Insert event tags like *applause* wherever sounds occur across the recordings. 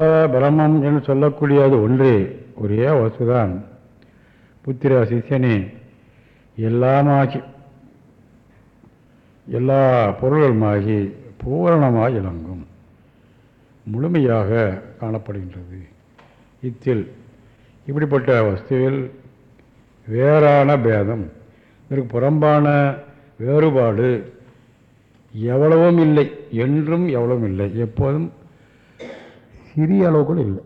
பிரம்மம் என்று சொல்லக்கூடியது ஒன்றே ஒரே வசுதான் புத்திர சிஷியனே எல்லாமாகி எல்லா பொருள்களுமாகி பூரணமாக இலங்கும் முழுமையாக காணப்படுகின்றது. இத்தில் இப்படிப்பட்ட வஸ்துவில் வேறான பேதம் இதற்கு புறம்பான வேறுபாடு எவ்வளவும் இல்லை என்றும் எவ்வளவும் இல்லை எப்போதும் சிறிய அளவு கூட இல்லை.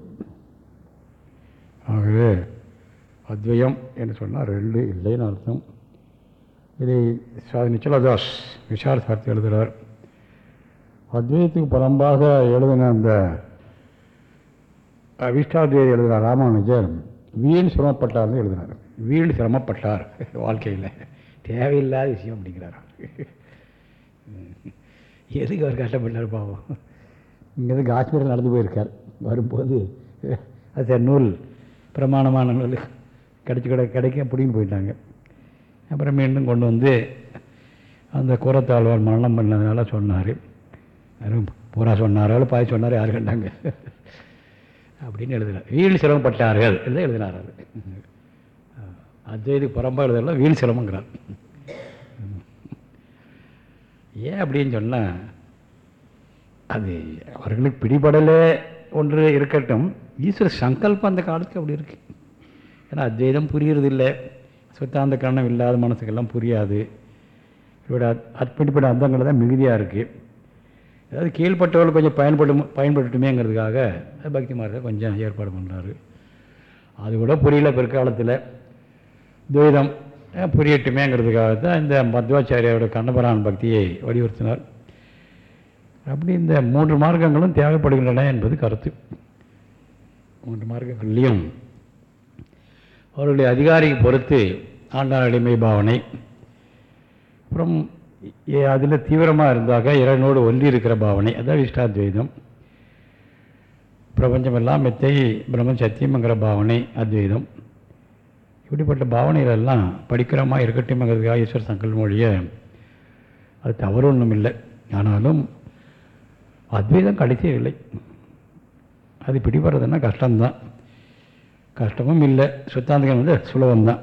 ஆகவே அத்வயம் என்று சொன்னால் ரெண்டு இல்லைன்னு அர்த்தம். இதை சுவாமி நிச்சலதாஸ் விசார சார்த்தி எழுதுகிறார். அத்வயத்துக்கு புறம்பாக எழுதின அந்த அவிஷ்டாத்வைதி எழுதினார் ராமானுஜர் வீண் சிரமப்பட்டார்னு எழுதினார். வீண் சிரமப்பட்டார் *laughs* வாழ்க்கையில். தேவையில்லாத விஷயம் அப்படிங்கிறார். *laughs* எதுக்கு அவர் கஷ்டப்பட்டார் பாவம்? இங்கேருந்து காஷ்மீரில் நடந்து போயிருக்கார். வரும்போது அது சார் நூல் பிரமாணமான நூல் கிடச்சி கிட கிடைக்க பிடிங்கி போயிட்டாங்க. அப்புறம் மீண்டும் கொண்டு வந்து அந்த கூரத்தாழ்வார் மரணம் பண்ணதுனால சொன்னார். யாரும் பூரா சொன்னார்கள் பாய் சொன்னார் யார் கண்டாங்க அப்படின்னு எழுதினார் வீண் சிரமப்பட்டார்கள் என்று எழுதினார் அத்வைதி புறம்பாக எழுதல வீண் சிரமங்கிறார். ஏன் அப்படின்னு சொன்னால் அது அவர்களுக்கு பிடிபடலே ஒன்று இருக்கட்டும். ஈஸ்வர சங்கல்பம் அந்த காலத்துக்கு அப்படி இருக்கு. ஏன்னா அத்வைதம் புரியறதில்லை. சுத்தாந்த கரணம் இல்லாத மனசுக்கெல்லாம் புரியாது. இவரோட அற்படிப்பட்ட அந்தங்கள் தான் மிகுதியாக இருக்குது அதாவது கீழ்பட்டவர்கள் கொஞ்சம் பயன்படும் பயன்படுட்டுமேங்கிறதுக்காக பக்தி மார்க்க கொஞ்சம் ஏற்பாடு பண்ணுறாரு அது கூட புரியல பிற்காலத்தில். துவைதம் புரியட்டுமேங்கிறதுக்காக தான் இந்த மத்வாச்சாரியோட கண்ணபரான் பக்தியை வலியுறுத்தினார். அப்படி இந்த மூன்று மார்க்கங்களும் தேவைப்படுகின்றன என்பது கருத்து. மூன்று மார்க்கங்கள்லேயும் அவர்களுடைய அதிகாரியை பொறுத்து ஆண்டாள் அடிமை பாவனை அப்புறம் அதில் தீவிரமாக இருந்தாக்க இறைவனோடு ஒன்றி இருக்கிற பாவனை அதான் இஷ்டாத்வைதம். பிரபஞ்சமெல்லாம் மெத்தை பிரம்மன் சத்தியம்ங்கிற பாவனை அத்வைதம். இப்படிப்பட்ட பாவனைகளெல்லாம் படிக்கிறமா இருக்கட்டும்ங்கிறதுக்காக ஈஸ்வர சங்கல் மொழியை அது தவறு ஒன்றும் இல்லை ஆனாலும் அத்வைதம் கடைசியே இல்லை அது பிடிபடுறதுன்னா கஷ்டம்தான். கஷ்டமும் இல்லை. சுத்தாந்தகம் வந்து சுலபம்தான்.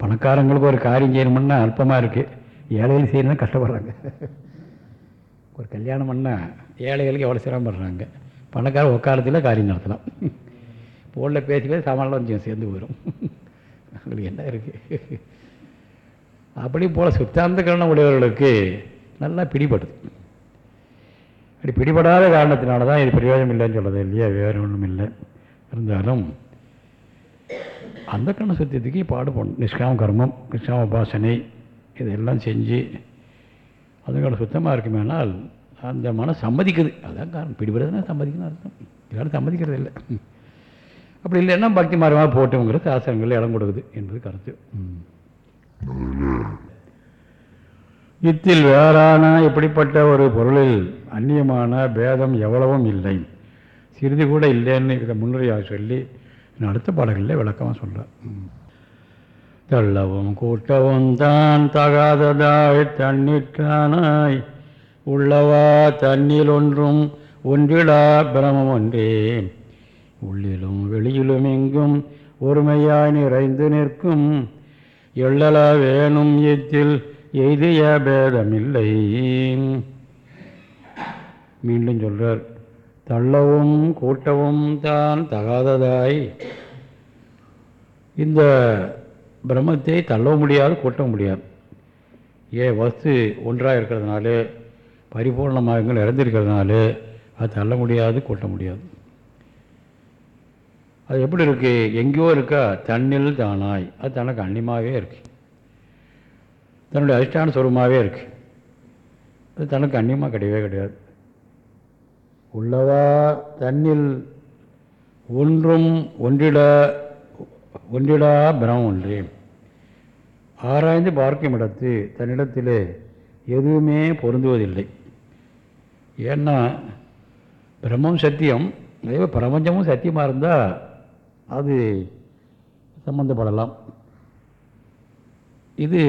பணக்காரங்களுக்கு ஒரு காரியம் செய்யணும்னா அல்பமாக இருக்குது ஏழைகள் செய்யணும் கஷ்டப்படுறாங்க. ஒரு கல்யாணம் பண்ணால் ஏழைகளுக்கு எவ்வளோ சிரமப்படுறாங்க. பணக்கார உட்காரத்தில் காரியம் நடத்தலாம். போனில் பேசி சாமான்லாம் கொஞ்சம் சேர்ந்து போயிடும் அவங்களுக்கு என்ன இருக்குது அப்படி போல் சுத்தாந்த கரணம் உடையவர்களுக்கு நல்லா பிடிபடுது. அப்படி பிடிபடாத காரணத்தினால தான் இது பிரயோஜனம் இல்லைன்னு சொல்கிறது இல்லையா? வேறு ஒன்றும் இல்லை. இருந்தாலும் அந்த கண்ண சுத்தியத்துக்கு பாடுபடணும் நிஷ்காம கர்மம் நிஷ்காம உபாசனை இதெல்லாம் செஞ்சு அதுக்கான சுத்தமாக இருக்குமேனால் அந்த மனம் சம்மதிக்குது. அதான் காரணம். பிடிபடுறதுனா சம்மதிக்கணும் அர்த்தம். எல்லாரும் சம்மதிக்கிறது இல்லை. அப்படி இல்லைன்னா பக்தி மார்க்கமாக போட்டுங்கிற சாஸ்திரங்களில் இடம் கொடுக்குது என்பது கருத்து. இத்தில் வேறான இப்படிப்பட்ட ஒரு பொருளில் அந்நியமான பேதம் எவ்வளவும் இல்லை. சிறிது கூட இல்லைன்னு இதை முன்னுரையாக சொல்லி அடுத்த பாடல்களில் விளக்கமாக சொல்கிறேன் தள்ளவும் கூட்டவும் தான் தகாததாய் தன்னிற்றானாய் உள்ளவா தன்னில் ஒன்றும் ஒன்றிடா பிரமம் ஒன்றே. உள்ளிலும் வெளியிலும் எங்கும் ஒருமையாய் நிறைந்து நிற்கும். எள்ளலா வேணும் இத்தில் எய்திய பேதமில்லை. மீண்டும் சொல்கிறார் தள்ளவும் கூட்டவும் தான் தகாததாய். இந்த பிரம்மத்தை தள்ளவும் முடியாது கூட்டவும் முடியாது. ஏன் வஸ்து ஒன்றாக இருக்கிறதுனால பரிபூர்ணமாக இறந்திருக்கிறதுனால அது தள்ள முடியாது கூட்ட முடியாது. அது எப்படி இருக்குது எங்கேயோ இருக்கா? தண்ணில் தானாய். அது தனக்கு அன்னியமாகவே இருக்கு. தன்னுடைய அதிஷ்டான சுரூபமாகவே இருக்குது அது தனக்கு அந்நியமாக கிடையவே கிடையாது. உள்ளவா தன்னில் ஒன்றும் ஒன்றிட ஒன்றிடா பிரமம் ஒன்றே. ஆராய்ந்து பார்க்கும் இடத்து தன்னிடத்தில் எதுவுமே பொருந்துவதில்லை. ஏன்னா பிரம்மம் சத்தியம் அதே பிரபஞ்சமும் சத்தியமாக இருந்தால் அது சம்மந்தப்படலாம் இது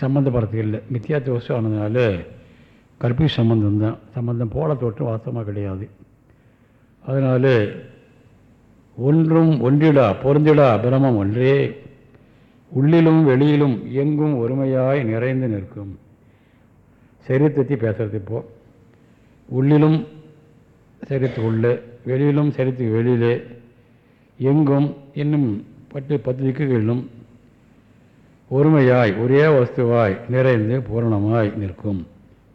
சம்மந்தப்படுறது இல்லை. மித்தியாத்துவசம் ஆனதுனால கற்பி சம்பந்தம் தான் சம்பந்தம் போல தோற்றம் வாஸ்தவமாக கிடையாது. அதனால் ஒன்றும் ஒன்றிடா பொருந்திடா பிரமம் ஒன்றே. உள்ளிலும் வெளியிலும் எங்கும் ஒருமையாய் நிறைந்து நிற்கும். சரித்திரத்தை பேசுறது இப்போ. உள்ளிலும் சரித்து உள்ளே வெளியிலும் சரித்து வெளியிலே எங்கும் இன்னும் பத்து பத்து திக்குகளிலும் ஒருமையாய் ஒரே வஸ்துவாய் நிறைந்து பூரணமாய் நிற்கும்.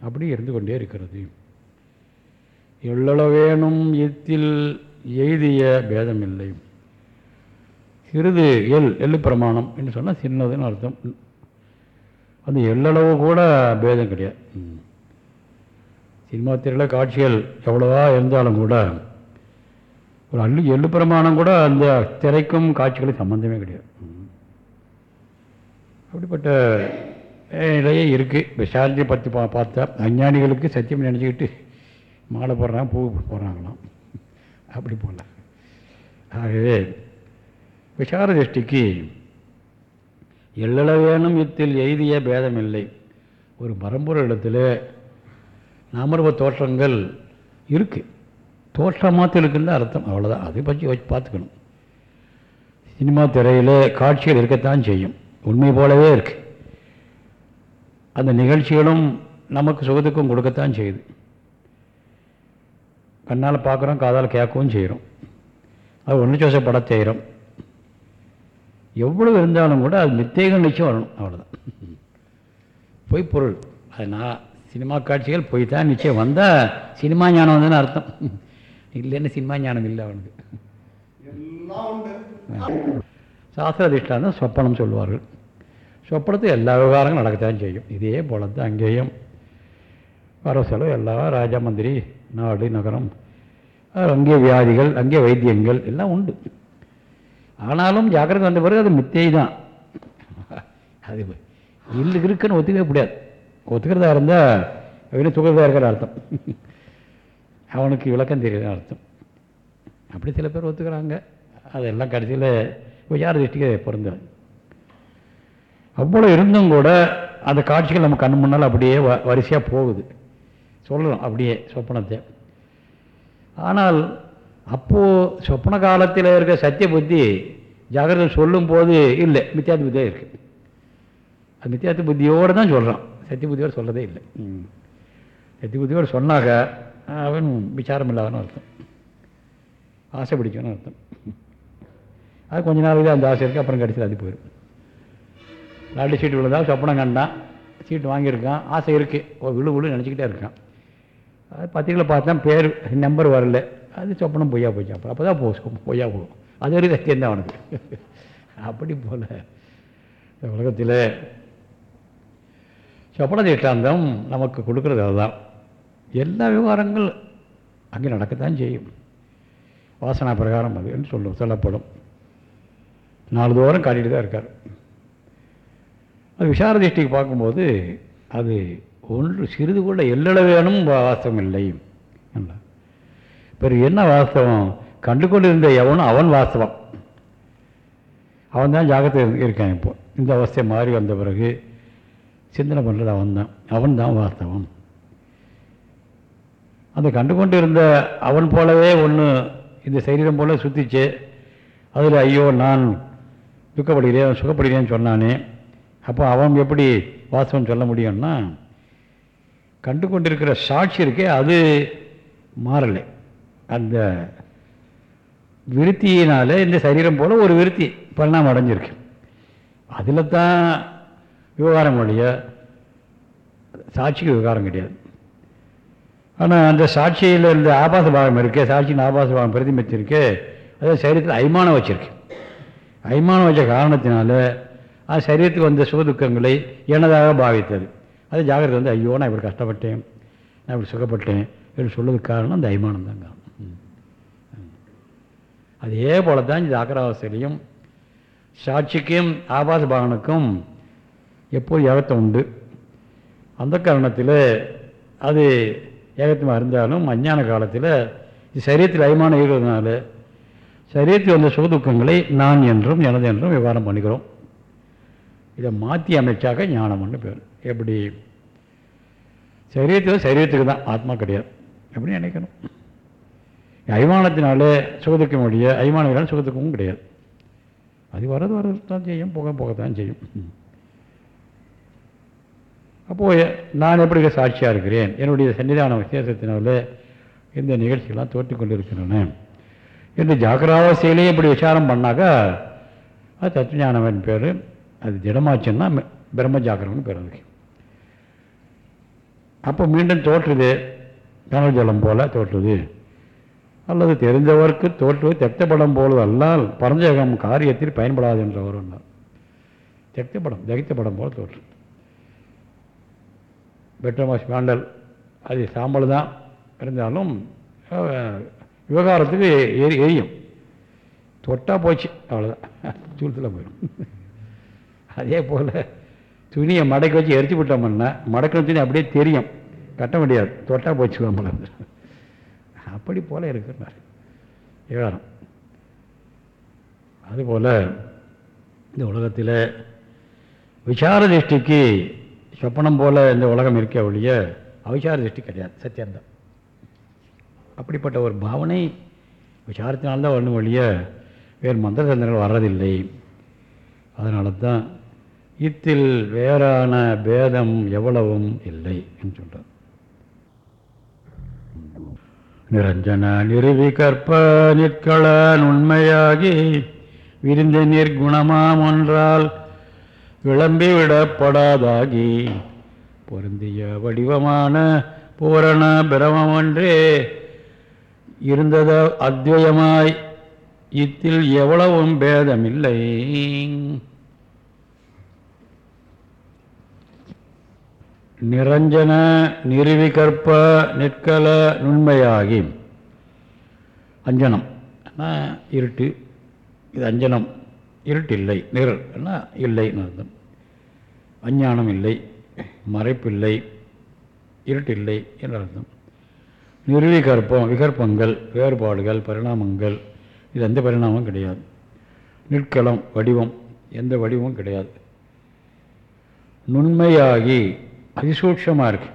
அப்படி இருந்து கொண்டே இருக்கிறது. எள்ளளவேனும் இத்தில் எய்திய பேதமில்லை. சிறிது எல் எள்ளு பிரமாணம் என்று சொன்னால் சின்னதுன்னு அர்த்தம். அந்த எள்ளளவு கூட பேதம் கிடையாது. சினிமா திரையில் காட்சிகள் எவ்வளோவா இருந்தாலும் கூட ஒரு அள்ளு எள்ளு பிரமாணம் கூட அந்த திரைக்கும் காட்சிகளுக்கு சம்மந்தமே கிடையாது. ம். அப்படிப்பட்ட நிலையே இருக்குது இப்போ சாந்தி பற்றி பா பார்த்தா அஞ்ஞானிகளுக்கு சத்தியம் நினச்சிக்கிட்டு மாலை போடுறாங்க பூ போடுறாங்களாம். அப்படி போகல ஆகவே விசார திருஷ்டிக்கு எள்ளளவேனும் இத்தில் எய்திய பேதமில்லை. ஒரு பரம்பொருள் இடத்துல நாமரூப தோற்றங்கள் இருக்குது தோற்றமாத்து இருக்குன்னு அர்த்தம். அவ்வளோதான் அதை பற்றி வச்சு பார்த்துக்கணும். சினிமா திரையில் காட்சிகள் இருக்கத்தான் செய்யும். உண்மை போலவே இருக்கு. அந்த நிகழ்ச்சிகளும் நமக்கு சுகத்துக்கும் கொடுக்கத்தான் செய்யுது. கண்ணால் பார்க்குறோம் காதால் கேட்கவும் செய்கிறோம் அது ஒன்று சோசப்பட செய்கிறோம் எவ்வளவு இருந்தாலும் கூட அது மித்தேகம் நிச்சயம் வரணும் அவ்வளோதான் பொய் பொருள். அது நான் சினிமா காட்சிகள் பொய் தான் நிச்சயம். வந்தால் சினிமா ஞானம் வந்ததுன்னு அர்த்தம். இல்லைன்னு சினிமா ஞானம் இல்லை அவனுக்கு. சாஸ்திர அதிஷ்டானம் சொப்பனம் சொல்லுவார்கள். சொப்பனத்தில் எல்லா விவகாரங்களும் நடக்கத்தான் செய்யும். இதே போல தான் அங்கேயும். வர செலவு எல்லா ராஜா மந்திரி நாடு நகரம் அங்கே வியாதிகள் அங்கே வைத்தியங்கள் எல்லாம் உண்டு. ஆனாலும் ஜாக்கிரதை வந்த பிறகு அது மித்தேய் தான் அது இல்லை இருக்குன்னு ஒத்துக்கவே முடியாது. ஒத்துக்கிறதா இருந்தால் அவனு துக்கிறதா இருக்கிற அர்த்தம். அவனுக்கு விளக்கம் தெரியல அர்த்தம். அப்படி சில பேர் ஒத்துக்கிறாங்க. அதெல்லாம் கடைசியில் விசார திருஷ்டிக்கு பிறந்தது அவ்வளோ இருந்தும் கூட அந்த காட்சிகள் நம்ம கண் முன்னால் அப்படியே வ வரிசையாக போகுது. சொல்லணும் அப்படியே சொப்பனத்தை. ஆனால் அப்போது சொப்பன காலத்தில் இருக்க சத்திய புத்தி ஜாகிரதை சொல்லும்போது இல்லை மித்தியாத்த புத்தியாக இருக்குது அது மித்தியாத்த புத்தியோடு தான் சொல்கிறான் சத்திய புத்தியோடு சொல்கிறதே இல்லை. ம். சத்திய புத்தியோடு சொன்னாக்க அவன் விசாரம் இல்லாதன்னு அர்த்தம். ஆசை பிடிக்கணும்னு அர்த்தம். அது கொஞ்ச நாளைக்கு தான் அந்த ஆசை இருக்குது அப்புறம் கடைசியில் அது போயிடும் லாட்டரி சீட்டு விழுந்தா சொப்பனம் கண்டான் சீட்டு வாங்கியிருக்கான். ஆசை இருக்குது விழு விழு நினச்சிக்கிட்டே இருக்கான். அது பத்திரிக்கையில் பார்த்தா பேர் நம்பர் வரல. அது சொப்பனம் பொய்யா போச்சு. அப்புறம் அப்போ தான் போ பொய்யா போகும். அது வரைக்கும் சத்தியம் தான் அவனுக்கு. அப்படி போல். இந்த உலகத்தில் சொப்பன திஷ்டாந்தம் நமக்கு கொடுக்குறது அதுதான். எல்லா விவகாரங்கள் அங்கே நடக்கத்தான் செய்யும். வாசனா பிரகாரம் அது என்று சொல்லும் சொல்லப்படும். நாலுதோறும் காட்டிட்டு தான் இருக்கார். அது விசாரதிஷ்டிக்கு பார்க்கும்போது அது ஒன்று சிறிது கூட எல்லளவேனும் வாஸ்தவம் இல்லை பிறகு என்ன வாஸ்தவம்? கண்டு கொண்டிருந்த எவனும் அவன் வாஸ்தவம். அவன் தான் ஜாகத்தில் இரு- இருக்கான் இப்போ. இந்த அவஸ்தை மாறி வந்த பிறகு சிந்தனை பண்ணுறது அவன் தான் அவன் தான் வாஸ்தவம். அந்த கண்டு கொண்டு இருந்த அவன் போலவே ஒன்று இந்த சரீரம் போல சுத்திச்சு அதில் ஐயோ நான் துக்கப்படுகிறேன் சுகப்படுகிறேன்னு சொன்னானே அப்போ அவன் எப்படி வாஸ்தவம் சொல்ல முடியும்னா கண்டு கொண்டிருக்கிற சாட்சி இருக்கே அது மாறலை. அந்த விருத்தியினால் இந்த சரீரம் போல் ஒரு விருத்தி பரிணாமம் அடைஞ்சிருக்கு. அதில் தான் விவகாரம் ஒழிய சாட்சிக்கு விவகாரம் கிடையாது. ஆனால் அந்த சாட்சியில் இந்த ஆபாச பாகம் இருக்கே சாட்சியின் ஆபாச பாகம் பிரதிபலிச்சிருக்கு அது சரீரத்தில் அய்மானம் வச்சுருக்கு. அய்மானம் வச்ச காரணத்தினால அது சரீரத்துக்கு வந்த சுகதுக்கங்களை எனதாக பாவித்தது. அது ஜாகிரதை வந்து ஐயோ நான் இப்படி கஷ்டப்பட்டேன். நான் இப்படி சுகப்பட்டேன். என்று சொல்லுவதுக்கு காரணம் அந்த அய்மானம் தான் காரணம். அதே போல தான் இந்த சாட்சிக்கும் ஆபாச பாகனுக்கும் எப்போது ஏகத்தம் உண்டு. அந்த காரணத்தில் அது ஏகத்தமாக இருந்தாலும் அஞ்ஞான காலத்தில் சரீரத்தில் அய்மானம் இருக்கிறதுனால சரீரத்தில் வந்த சுகதுக்கங்களை நான் என்றும் எனது என்றும் விவகாரம் பண்ணிக்கிறோம். இதை மாற்றி அமைச்சாக்க ஞானம்னு பேர். எப்படி? சரீரத்தில் சரீரத்துக்கு தான் ஆத்மா கிடையாது. எப்படி நினைக்கணும். அபிமானத்தினாலே சுகத்துக்கும் முடிய அபிமானம் சுகத்துக்கும் கிடையாது. அது வரது வரதான் செய்யும் போக போகத்தான் செய்யும். அப்போது நான் எப்படி சாட்சியாக இருக்கிறேன்? என்னுடைய சன்னிதான விசேஷத்தினால இந்த நிகழ்ச்சிகள்லாம் தோற்றி கொண்டிருக்கின்றன. என்று ஜாக்கிராவஸ்தையிலேயே இப்படி விசாரம் பண்ணாக்கா அது தத்துவஞானவன் பேர். அது திடமாச்சுன்னா ம- பிரம்ம ஜாக்கிரம்னு பேர் அதுக்கு. அப்போ மீண்டும் தோற்றுது கனல் ஜலம் போல தோற்றுது. அல்லது தெரிந்தவர்க்கு தோற்றுவது தெக்தப்படம் போல அல்லால் பரஞ்சகம் காரியத்தில் பயன்படாது என்ற ஒரு தெக்தப்படம் தகித்தப்படம் போல தோற்று பெட்ரமாஸ் வேண்டல் அது சாம்பல் தான். இருந்தாலும் விவகாரத்துக்கு எரி எரியும். தொட்டால் போச்சு அவ்வளோதான் சூழ்த்தில் *laughs* போயிடும் அதே போல் துணியை மடக்கி வச்சு எரிச்சு விட்டோம்னா மடக்கிற துணி அப்படியே தெரியும். கட்ட முடியாது. தொட்டால் போச்சு நம்மள. அப்படி போல் இருக்கிறார் விவகாரம் அதுபோல் இந்த உலகத்தில் விசார திருஷ்டிக்கு சொப்பனம் போல் இந்த உலகம் இருக்க ஒழிய அவிசார திருஷ்டி கிடையாது. சத்தியந்தம் அப்படிப்பட்ட ஒரு பாவனை விசாரத்தினால்தான் வரணும் ஒழிய வேறு மந்திர சந்திரங்கள் வர்றதில்லை. அதனால தான் இத்தில் வேறான பேதம் எவ்வளவும் இல்லை என்று சொல்கிறார் நிரஞ்சன நிறுவிகற்ப நிற்கள நுண்மையாகி விரிந்த நிர்குணமாம் ஒன்றால் விளம்பிவிடப்படாதாகி பொருந்திய வடிவமான பூரண பிரமம் ஒன்றே இருந்தத அத்வயமாய் இத்தில் எவ்வளவும் பேதமில்லை. நிரஞ்சன நிறுவிகற்ப நிற்கல நுண்மையாகி. அஞ்சனம். இருட்டு. இது அஞ்சனம். இருட்டு இல்லை நிரல் இல்லைன்னு அர்த்தம். அஞ்ஞானம் இல்லை. மறைப்பில்லை. இருட்டில்லை என்ற அர்த்தம். நிறுவிகற்பம் விகற்பங்கள் வேறுபாடுகள் பரிணாமங்கள். இது எந்த பரிணாமம் கிடையாது. நிற்கலம் வடிவம். எந்த வடிவமும் கிடையாது. நுண்மையாகி அதிசூட்சமாக இருக்கு.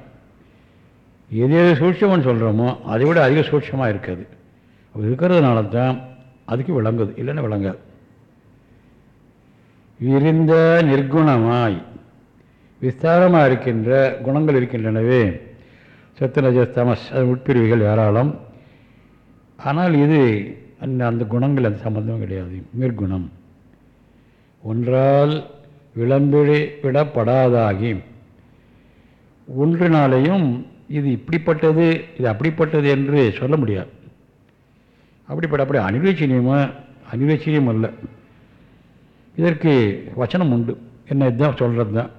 எது எது சூட்சம்னு சொல்கிறோமோ அதை விட அதிக சூட்சமாக இருக்காது. அப்படி இருக்கிறதுனால தான் அதுக்கு விளங்குது. இல்லைன்னா விளங்காது. விரிந்த நிர்குணமாய் விஸ்தாரமாக இருக்கின்ற குணங்கள் இருக்கின்றனவே. சத்துரஜஸ் தமஸ் அது உட்பிரிவுகள் ஏராளம். ஆனால் இது அந்த அந்த குணங்கள் அந்த சம்பந்தமும் கிடையாது. நிர்குணம். ஒன்றால் விளம்பிடு விடப்படாதாகி ஒன்றினாலேயும் இது இப்படிப்பட்டது இது அப்படிப்பட்டது என்று சொல்ல முடியாது. அப்படிப்பட்ட அப்படி அனிர்வச்சனியமா அனிர்வச்சனியம் அல்ல. இதற்கு வச்சனம் உண்டு. என்ன இதுதான் சொல்கிறது தான்?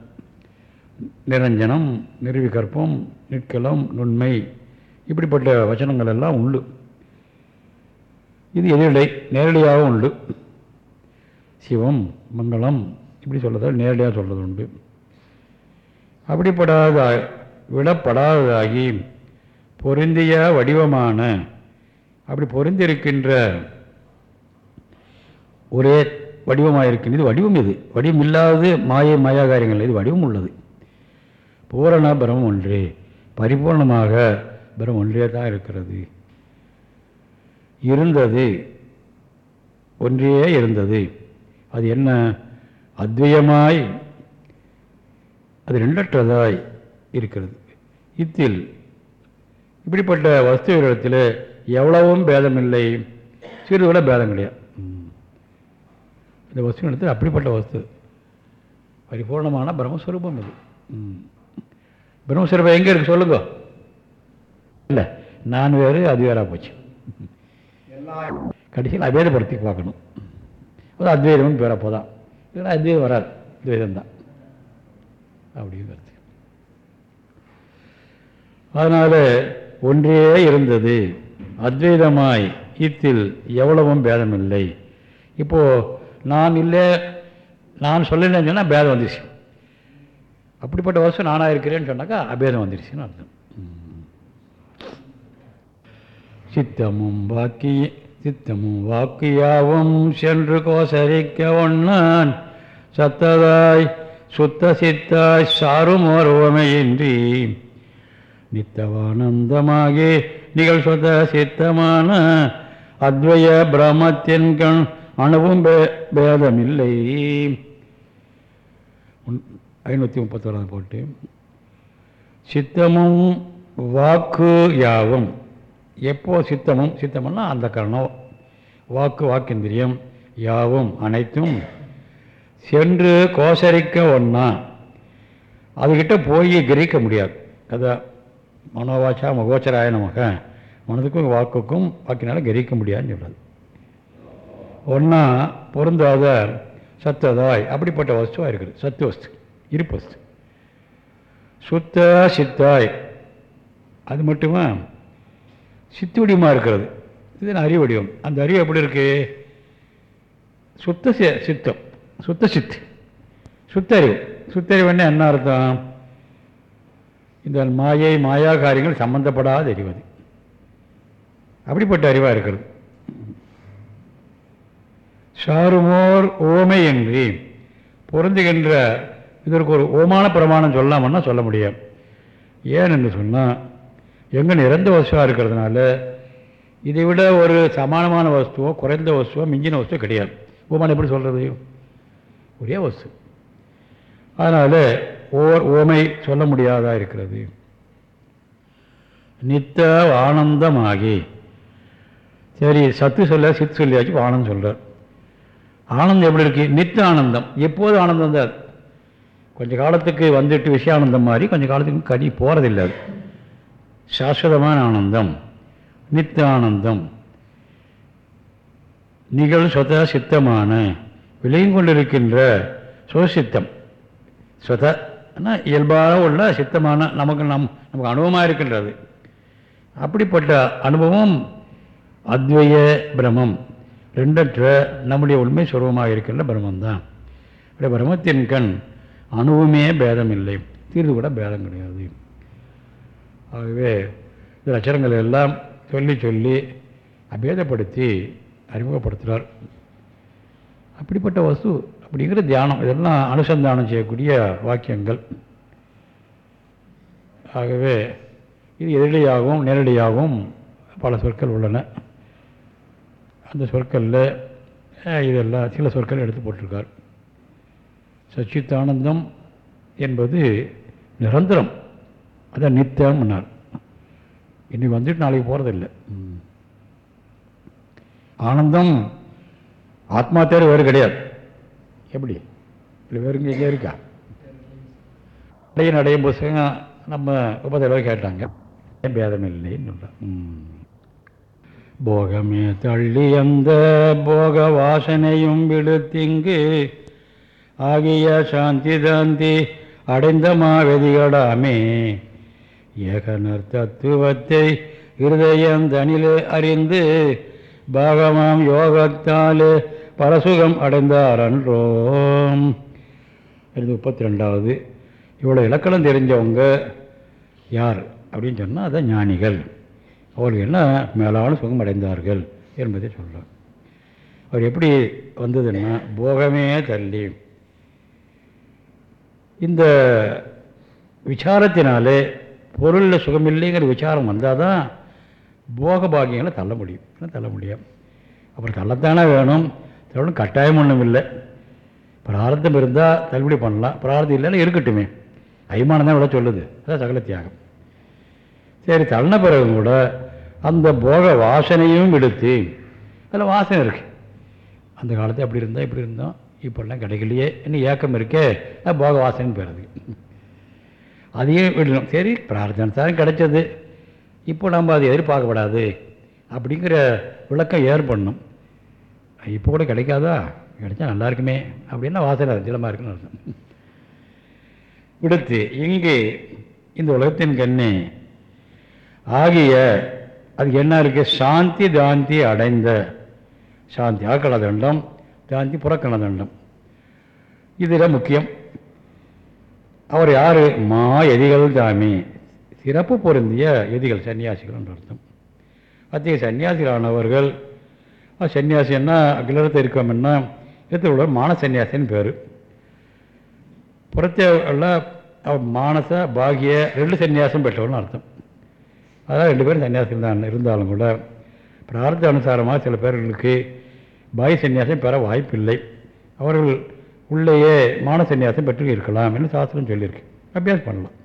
நிரஞ்சனம் நிறுவிகற்பம் நிற்கலம் நுண்மை இப்படிப்பட்ட வச்சனங்கள் எல்லாம் உண்டு. இது எதிரிடை நேரடியாகவும் உண்டு. சிவம் மங்களம் இப்படி சொல்கிறதால் நேரடியாக சொல்கிறது உண்டு. அப்படிப்படாத விடப்படாததாகி பொருந்திய வடிவமான அப்படி பொருந்திருக்கின்ற ஒரே வடிவமாக இருக்கின்றது வடிவம் இது. வடிவம் இல்லாதது மாயை மாயா காரியங்கள் இது வடிவம் உள்ளது பூரண பிரமம் ஒன்றே. பரிபூர்ணமாக பிரமம் ஒன்றே தான் இருக்கிறது. இருந்தது. ஒன்றே இருந்தது. அது என்ன? அத்வயமாய் அது ரெண்டற்றதாய் இருக்கிறது. இத்தில் இப்படிப்பட்ட வஸ்துவிடத்தில் எவ்வளவும் பேதமில்லை. சிறிது கூட பேதம் கிடையாது இந்த இந்த வஸ்துவிடத்தில் அப்படிப்பட்ட வஸ்து. பரிபூர்ணமான பிரம்மஸ்வரூபம் இது. ம். பிரம்மஸ்வரூபம் எங்கே இருக்கு சொல்லுங்க. இல்லை நான் வேறு அது வேறாக போச்சு. கடைசியில் அபேதப்படுத்தி பார்க்கணும். அது அத்வைதம்னு பேர போதான். இல்லைன்னா அத்வைதம் வராது. துவைதம் தான் அப்படிங்கிறது அதனால் ஒன்றே இருந்தது. அத்வைதமாய் இத்தில் எவ்வளவும் பேதமில்லை. இப்போது நான் இல்லை நான் சொல்லலைன்னு சொன்னால் பேதம் வந்துருச்சு. அப்படிப்பட்ட வருஷம் நானாக இருக்கிறேன்னு சொன்னாக்கா அபேதம் வந்துருச்சுன்னு அர்த்தம். சித்தமும் வாக்கிய சித்தமும் வாக்கியாவும் சென்று கோசரிக்க ஒன்னான். சத்ததாய் சுத்த சித்தாய் சாரும் ஒருவமையின்றி நித்தவானந்தமாகி நிகழ் சொத சித்தமான அத்வய பிரமத்தின் கண் அணுவும் பே பேதமில்லை. ஐநூற்றி முப்பத்தோராம் போட்டு சித்தமும் வாக்கு யாவும். எப்போ சித்தமும் சித்தம்னா அந்த கரணம். வாக்கு வாக்கேந்திரியம் யாவும் அனைத்தும் சென்று கோசரிக்க ஒன்றா அதுகிட்ட போய் கிரகிக்க முடியாது. அதான் மனோவாச்சா மகோச்சராயணமாக மனதுக்கும் வாக்குக்கும் வாக்கினால கிரகிக்க முடியாதுன்னு சொல்கிறது ஒன்றா பொருந்தாத சத்ததாய். அப்படிப்பட்ட வஸ்துவாக இருக்குது. சத்து வஸ்து இருப்பு வஸ்து. சுத்த சித்தாய். அது மட்டுமா? சித்து வடிவமாக இருக்கிறது. இது அறிவடிவம் அந்த அறிவு எப்படி இருக்கு? சுத்த சித்தம். சுத்த சித்து. சுத்தறிவு. சுத்தறிவுன்னு என்ன அர்த்தம்? இந்த மாயை மாயா காரியங்கள் சம்பந்தப்படாத அறிவது. அப்படிப்பட்ட அறிவாக இருக்கிறது. சாருமோர் ஓமையின்றி பொருந்துகின்ற இதற்கு ஒரு ஓமான பிரமாணம் சொல்லாமன்னா சொல்ல முடியாது. ஏன் என்று சொன்னால் எங்கே நிறந்த வசுவாக இருக்கிறதுனால இதை விட ஒரு சமானமான வஸ்துவோ குறைந்த வஸ்துவோ மிஞ்சின வஸ்துவோ கிடையாது. ஓமானம் எப்படி சொல்கிறது ஒரே வஸ்து அதனால் ஓர் ஓமை சொல்ல முடியாதா இருக்கிறது. நித்த ஆனந்தமாகி. சரி சத்து சொல்ல சித்து சொல்லியாச்சு ஆனந்தம் சொல்கிறார் ஆனந்தம் எப்படி இருக்கு? நித்த ஆனந்தம். எப்போது ஆனந்தம் தான் கொஞ்ச காலத்துக்கு வந்துட்டு விஷயானந்தம் மாதிரி கொஞ்ச காலத்துக்கு கடி போகிறதில்லை அது. சாஸ்வதமான ஆனந்தம். நித்த ஆனந்தம். நிகழ் சொத சித்தமான. விளையும் கொண்டிருக்கின்ற சுவசித்தம். சொதன்னா இயல்பாக உள்ள சித்தமான நமக்கு நம் நமக்கு அனுபவமாக இருக்கின்றது. அப்படிப்பட்ட அனுபவம் அத்வய பிரமம் ரெண்டற்ற நம்முடைய உண்மை சுரூபமாக இருக்கின்ற பிரம்மந்தான் அப்படி பிரமத்தின் கண் அணுவுமே பேதம் இல்லை தீர்வு கூட பேதம் கிடையாது. ஆகவே இந்த அச்சரங்களை எல்லாம் சொல்லி சொல்லி அபேதப்படுத்தி அறிமுகப்படுத்துகிறார். அப்படிப்பட்ட வஸ்து அப்படிங்கிற தியானம் இதெல்லாம் அனுசந்தானம் செய்யக்கூடிய வாக்கியங்கள். ஆகவே இது எதிரடியாகவும் நேரடியாகவும் பல சொற்கள் உள்ளன. அந்த சொற்களில் இதெல்லாம் சில சொற்கள் எடுத்து போட்டிருக்கார். சச்சித்தானந்தம் என்பது நிரந்தரம். அதான் நித்தியம்னார் இன்னைக்கு வந்துட்டு நாளைக்கு போகிறதில்லை ஆனந்தம் ஆத்மா தேர் வேறு கிடையாது. எப்படி? இல்லை வேறு இங்கே இருக்கா? அடைய நடையும் புஸ்தகம் நம்ம உபதேவ கேட்டாங்க. பேதம் இல்லைன்னு போகமே தள்ளி அந்த போக வாசனையும் விடுத்திங்கு ஆகிய சாந்தி தாந்தி அடைந்த மாவெதிகளாமே. ஏகனர் தத்துவத்தை இருதயந்தனிலே அறிந்து பாகமாம் யோகத்தாலே பரசுகம் அடைந்தார் அன்றோம் முப்பத்தி ரெண்டாவது இவ்வளோ இலக்கணம் தெரிஞ்சவங்க யார்? அப்படின்னு சொன்னால் அதான் ஞானிகள். அவர்கள் என்ன மேலான சுகம் அடைந்தார்கள் என்பதை சொல்கிறார் அவர் எப்படி வந்ததுன்னா போகமே தள்ளி. இந்த விசாரத்தினாலே பொருளில் சுகமில்லைங்கிற விசாரம் வந்தால் தான் போக பாக்கியங்களை தள்ள முடியும். தள்ள முடியும்? அப்புறம் தள்ளத்தானே வேணும்? தள்ளணும் கட்டாயம் ஒன்றும் இல்லை பிரார்த்தம் இருந்தால் தள்ளுபடி பண்ணலாம். பிரார்த்தம் இல்லைன்னா இருக்கட்டுமே. அய்மானம் தான் விட சொல்லுது. அதான் சகல தியாகம். சரி தள்ளின பிறகு கூட அந்த போக வாசனையும் எடுத்து அதில் வாசனை இருக்குது அந்த காலத்தில் அப்படி இருந்தால் இப்படி இருந்தோம் இப்போல்லாம் கிடைக்கலையே இன்னும் ஏக்கம் இருக்கே அது போக வாசனைன்னு போயிடுது அதையும் விடணும். சரி பிரார்த்தனை தான் கிடைச்சது. இப்போ நம்ம அது எதிர்பார்க்கப்படாது. அப்படிங்கிற விளக்கம் ஏற்படணும். இப்போ கூட கிடைக்காதா? கிடைச்சா நல்லா இருக்குமே. அப்படின்னா வாசனை திலமாக இருக்குன்னு அர்த்தம். விடுத்து இங்கு இந்த உலகத்தின் கண்ணே ஆகிய அதுக்கு என்ன இருக்குது சாந்தி தாந்தி அடைந்த சாந்தி ஆக்கள தண்டம் தாந்தி புறக்கண தண்டம். இதில் முக்கியம். அவர் யார்? மா எதிகள் தாமி. சிறப்பு பொருந்திய எதிகள் சன்னியாசிகள் என்று அர்த்தம். அத்தகைய சன்னியாசிகளானவர்கள் சன்னியாசின்னா அகிலத்தை இருக்கோம்னா இடத்துல உள்ள மான சன்னியாசின்னு பேர். புறத்தே உள்ள மானச பாகிய ரெண்டு சன்னியாசம் பெற்றவர்னு அர்த்தம். அதான் ரெண்டு பேரும் சன்னியாசிகள் தான் இருந்தாலும் கூட. பிரார்த்த அனுசாரமாக சில பேர்களுக்கு பாய் சன்னியாசம் பெற வாய்ப்பில்லை. அவர்கள் உள்ளேயே மான சன்னியாசம் பெற்று இருக்கலாம் என்று சாஸ்திரம் சொல்லியிருக்கு. அபியாசம் பண்ணலாம்.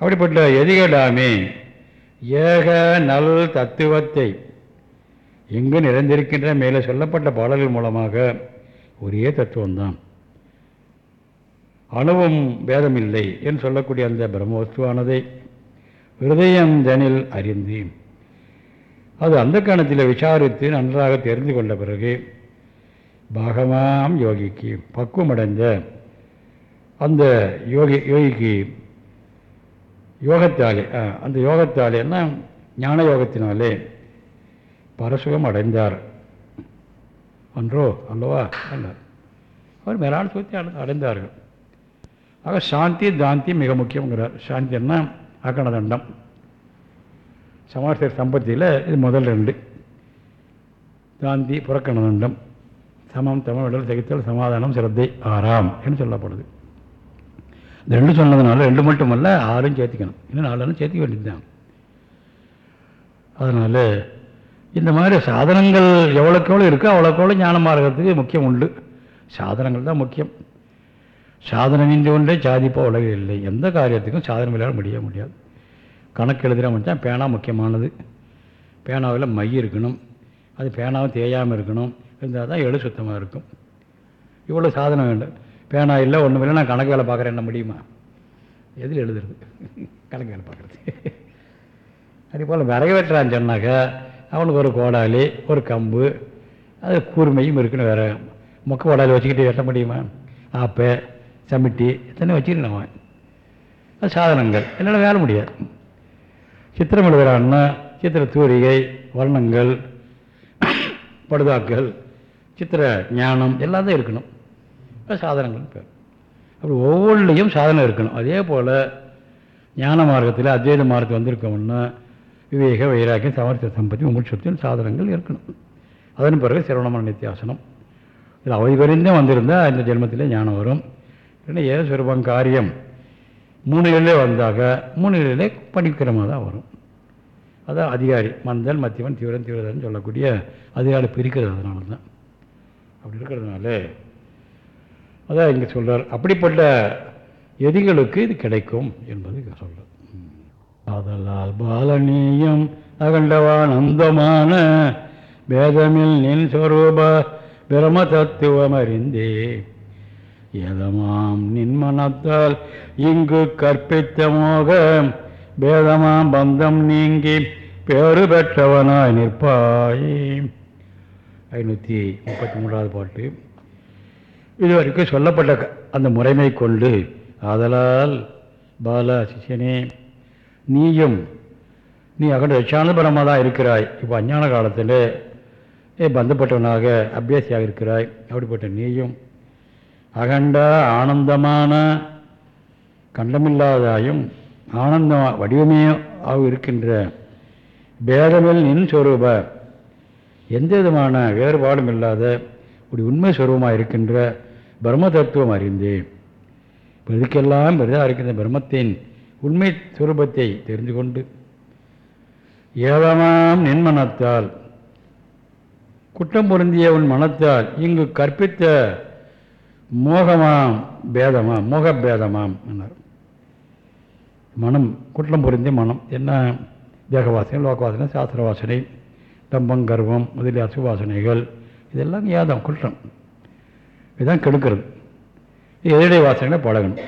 அப்படிப்பட்ட எதிகடாமே ஏக நல் தத்துவத்தை எங்கு நிறைந்திருக்கின்ற மேலே சொல்லப்பட்ட பாடல்கள் மூலமாக ஒரே தத்துவம்தான். அணுவும் பேதமில்லை என்று சொல்லக்கூடிய அந்த பிரம்மவஸ்துவானதை ஹிருதயந்தனில் அறிந்து அது அந்த கணத்தில் விசாரித்து நன்றாக தெரிந்து கொண்ட பிறகு பாகமாம் யோகிக்கு பக்குவமடைந்த அந்த யோகி யோகிக்கு யோகத்தாலே ஆ, அந்த யோகத்தாலேன்னா ஞான யோகத்தினாலே பரசுகம் அடைந்தார். அன்றோ அல்லவா? என்றார் அவர் மேலான சுகத்தை அடை- அடைந்தார்கள். ஆக சாந்தி தாந்தி மிக முக்கியங்கிறார் சாந்தின்னா அக்கண தண்டம் சமாசர் சம்பத்தியில் இது முதல் ரெண்டு. தாந்தி புறக்கண தண்டம் சமம் தமம் விடல் சகித்தல் சமாதானம் சிரத்தை ஆறாம் என்று சொல்லப்படுது. இந்த ரெண்டு சொன்னதுனால ரெண்டு மட்டுமல்ல ஆறும் சேர்த்திக்கணும். இன்னும் நாலு சேர்த்திக்க வேண்டியதுதான். அதனால் இந்த மாதிரி சாதனங்கள் எவ்வளோக்கு எவ்வளோ இருக்கோ அவ்வளோக்கு எவ்வளோ ஞான மார்க்கத்துக்கு முக்கியம் உண்டு. சாதனங்கள் தான் முக்கியம். சாதனமின்றி ஒன்றே சாதிப்பாக உலகில் இல்லை. எந்த காரியத்துக்கும் சாதனம் இல்லாத முடிய முடியாது. கணக்கு எழுதுகிற மட்டும் பேனா முக்கியமானது. பேனாவில் மை இருக்கணும். அது பேனாவும் தேயாமல் இருக்கணும். இருந்தால் தான் எழு சுத்தமாக இருக்கும். இவ்வளோ சாதனம் வேண்டும். பேனா இல்லை ஒன்றும் இல்லை நான் கணக்கு வேலை பார்க்குறேன் என்ன முடியுமா? எதில் எழுதுறது? கணக்கு வேலை பார்க்குறது. அதே போல் விறகு வெட்டுறான்னு சொன்னாக்கா அவனுக்கு ஒரு கோடாலி ஒரு கம்பு அது கூர்மையும் இருக்குன்னு வேறு மொக்க கோடாலி வச்சுக்கிட்டு வெட்ட முடியுமா? ஆப்பை சமிட்டி இத்தனை வச்சுக்கணும் அவன்? அது சாதனங்கள். என்னால் வேலை முடியாது. சித்திரம் எழுதுகிறான்னா சித்திர தூரிகை வர்ணங்கள் படுதாக்கள் சித்திர ஞானம் எல்லாம் தான் இருக்கணும். இப்போ சாதனங்கள் பேர் அப்படி ஒவ்வொன்றிலையும் சாதனம் இருக்கணும். அதே போல் ஞான மார்க்கத்தில் அத்வைத மார்க்கத்தில் வந்திருக்கோம்னா விவேக வைராக்கியம் சமர்த்த சம்பத்தி முமுட்சத்தின் சாதனங்கள் இருக்கணும். அதன் பிறகு சிரவணமான நித்தியாசனம். இது அவதிபரிந்தும் வந்திருந்தால் இந்த ஜென்மத்திலே ஞானம் வரும். இல்லைன்னா ஏதோ சுரூபம் காரியம். மூணு நிலையிலே வந்தாக மூணு நிலையிலே பணிக்கிரமாக தான் வரும். அதான் அதிகாரி மந்தல் மத்தியவன் தீவிரம் தீவிரதன் சொல்லக்கூடிய அதிகாரி பிரிக்கிறது அதனால தான். அப்படி இருக்கிறதுனால அதான் இங்கே சொல்கிறார் அப்படிப்பட்ட எதிகளுக்கு இது கிடைக்கும் என்பது சொல்கிறார் ஆதலால் பாலனீயம் அகண்டவானந்தமான வேதமில் நின் சொரூப பிரம தத்துவம் அறிந்தே எதமாம் நின் மனத்தால் இங்கு கற்பித்த மோக பேதமாம் பந்தம் நீங்கி பேறு பெற்றவனாய் நிற்பாய். ஐநூற்றி முப்பத்தி மூன்றாவது பாட்டு. இதுவரைக்கும் சொல்லப்பட்ட க- அந்த முறைமை கொண்டு ஆதலால் பால சிஷ்யனே நீயும் நீ அகண்ட லட்சானபரமாக தான் இருக்கிறாய். இப்போ அஞ்ஞான காலத்தில் பந்தப்பட்டவனாக அபியாசியாக இருக்கிறாய். அப்படிப்பட்ட நீயும் அகண்ட ஆனந்தமான கண்டமில்லாதாயும் ஆனந்த வடிவமே ஆக இருக்கின்ற பேதமில் நின் சொரூப எந்த விதமான வேறுபாடும் இல்லாத ஒரு உண்மை சுரூபமாக இருக்கின்ற பிரம்ம தத்துவம் அறிந்தேன். இப்போ இதுக்கெல்லாம் பெரிதாக இருக்கின்ற பிரம்மத்தின் உண்மை சுரூபத்தை தெரிந்து கொண்டு ஏதமாம் நின்மனத்தால் குற்றம் பொருந்திய உன் மனத்தால் இங்கு கற்பித்த மோகமாம் பேதமாம் மோக பேதமாம் என்னார் மனம் குற்றம் பொருந்திய மனம் என்ன? தேகவாசனை லோகவாசனை சாஸ்திர வாசனை தம்பம் கர்வம் முதலிய அசுவாசனைகள் இதெல்லாம் ஏதம் குற்றம். இதுதான் கெடுக்கிறது. எதிரடை வாசனைகளை பழகணும்.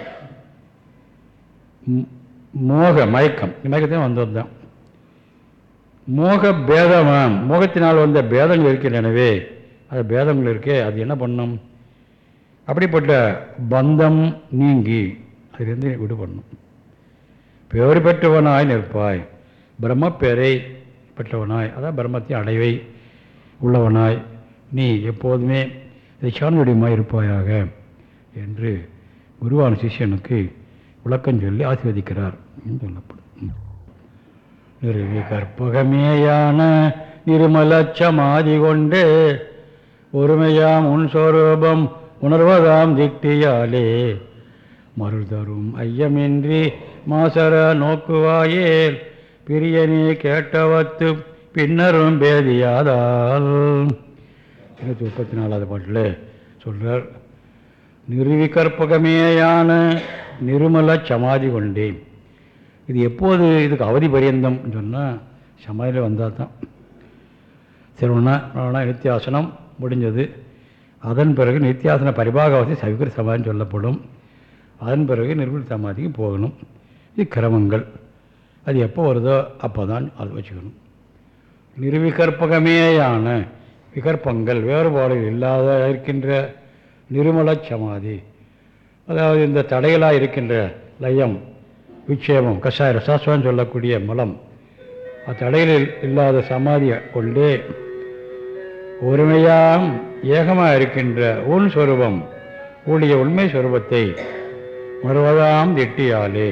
ம், மோக மயக்கம். மயக்கத்தையும் வந்தது தான். மோக பேதமாம். மோகத்தினால் வந்த பேதங்கள் இருக்கின்றனவே அது பேதங்கள் இருக்கே அது என்ன பண்ணும்? அப்படிப்பட்ட பந்தம் நீங்கி அதிலிருந்து விடுபடணும் பேர் பெற்றவனாய் நிற்பாய். பிரம்மப்பேரை பெற்றவனாய். அதான் பிரம்மத்தை அடைவை உள்ளவனாய். நீ எப்போதுமே ரிஷானுடையமாய் இருப்பாயாக என்று குருவான சிஷ்யனுக்கு விளக்கம் சொல்லி ஆசீர்வதிக்கிறார் சொல்லப்படும். நிறுவி கற்பகமேயான நிருமலச்சமாதி கொண்டு ஒருமையாம் உன் சொரூபம் உணர்வதாம் திட்டியாலே மருள் தரும் ஐயமின்றி மாசர நோக்குவாயேல் பிரியனே கேட்டவத்து பின்னரும் பேதியாதால். இருநூத்தி முப்பத்தி நாலாவது பாட்டில் சொல்கிறார் நிறுவிகற்பகமேயான நிருமல சமாதி கொண்டேன். இது எப்போது இதுக்கு அவதி பரியந்தம் சொன்னால் சமாதியில் வந்தால் தான் சிறுவனா நித்தியாசனம் முடிஞ்சது. அதன் பிறகு நித்தியாசன பரிபாகவசி சவிகர சமாதின்னு சொல்லப்படும். அதன் பிறகு நிர்குண சமாதிக்கு போகணும். இது கிரமங்கள். அது எப்போ வருதோ அப்போ தான் அது வச்சுக்கணும். நிர்விகற்பகமேயான விகற்பங்கள் வேறுபாடுகள் இல்லாத இருக்கின்ற நிருமல சமாதி. அதாவது இந்த தடைகளாக இருக்கின்ற லயம் விட்சேபம் கஷாய ரசாஸ்வரம் சொல்லக்கூடிய மலம் அத்தடைகளில் இல்லாத சமாதியை கொண்டு ஒருமையாம் ஏகமாக இருக்கின்ற உன் சொரூபம் உடைய உண்மை சொரூபத்தை மறுவதாம் திட்டியாலே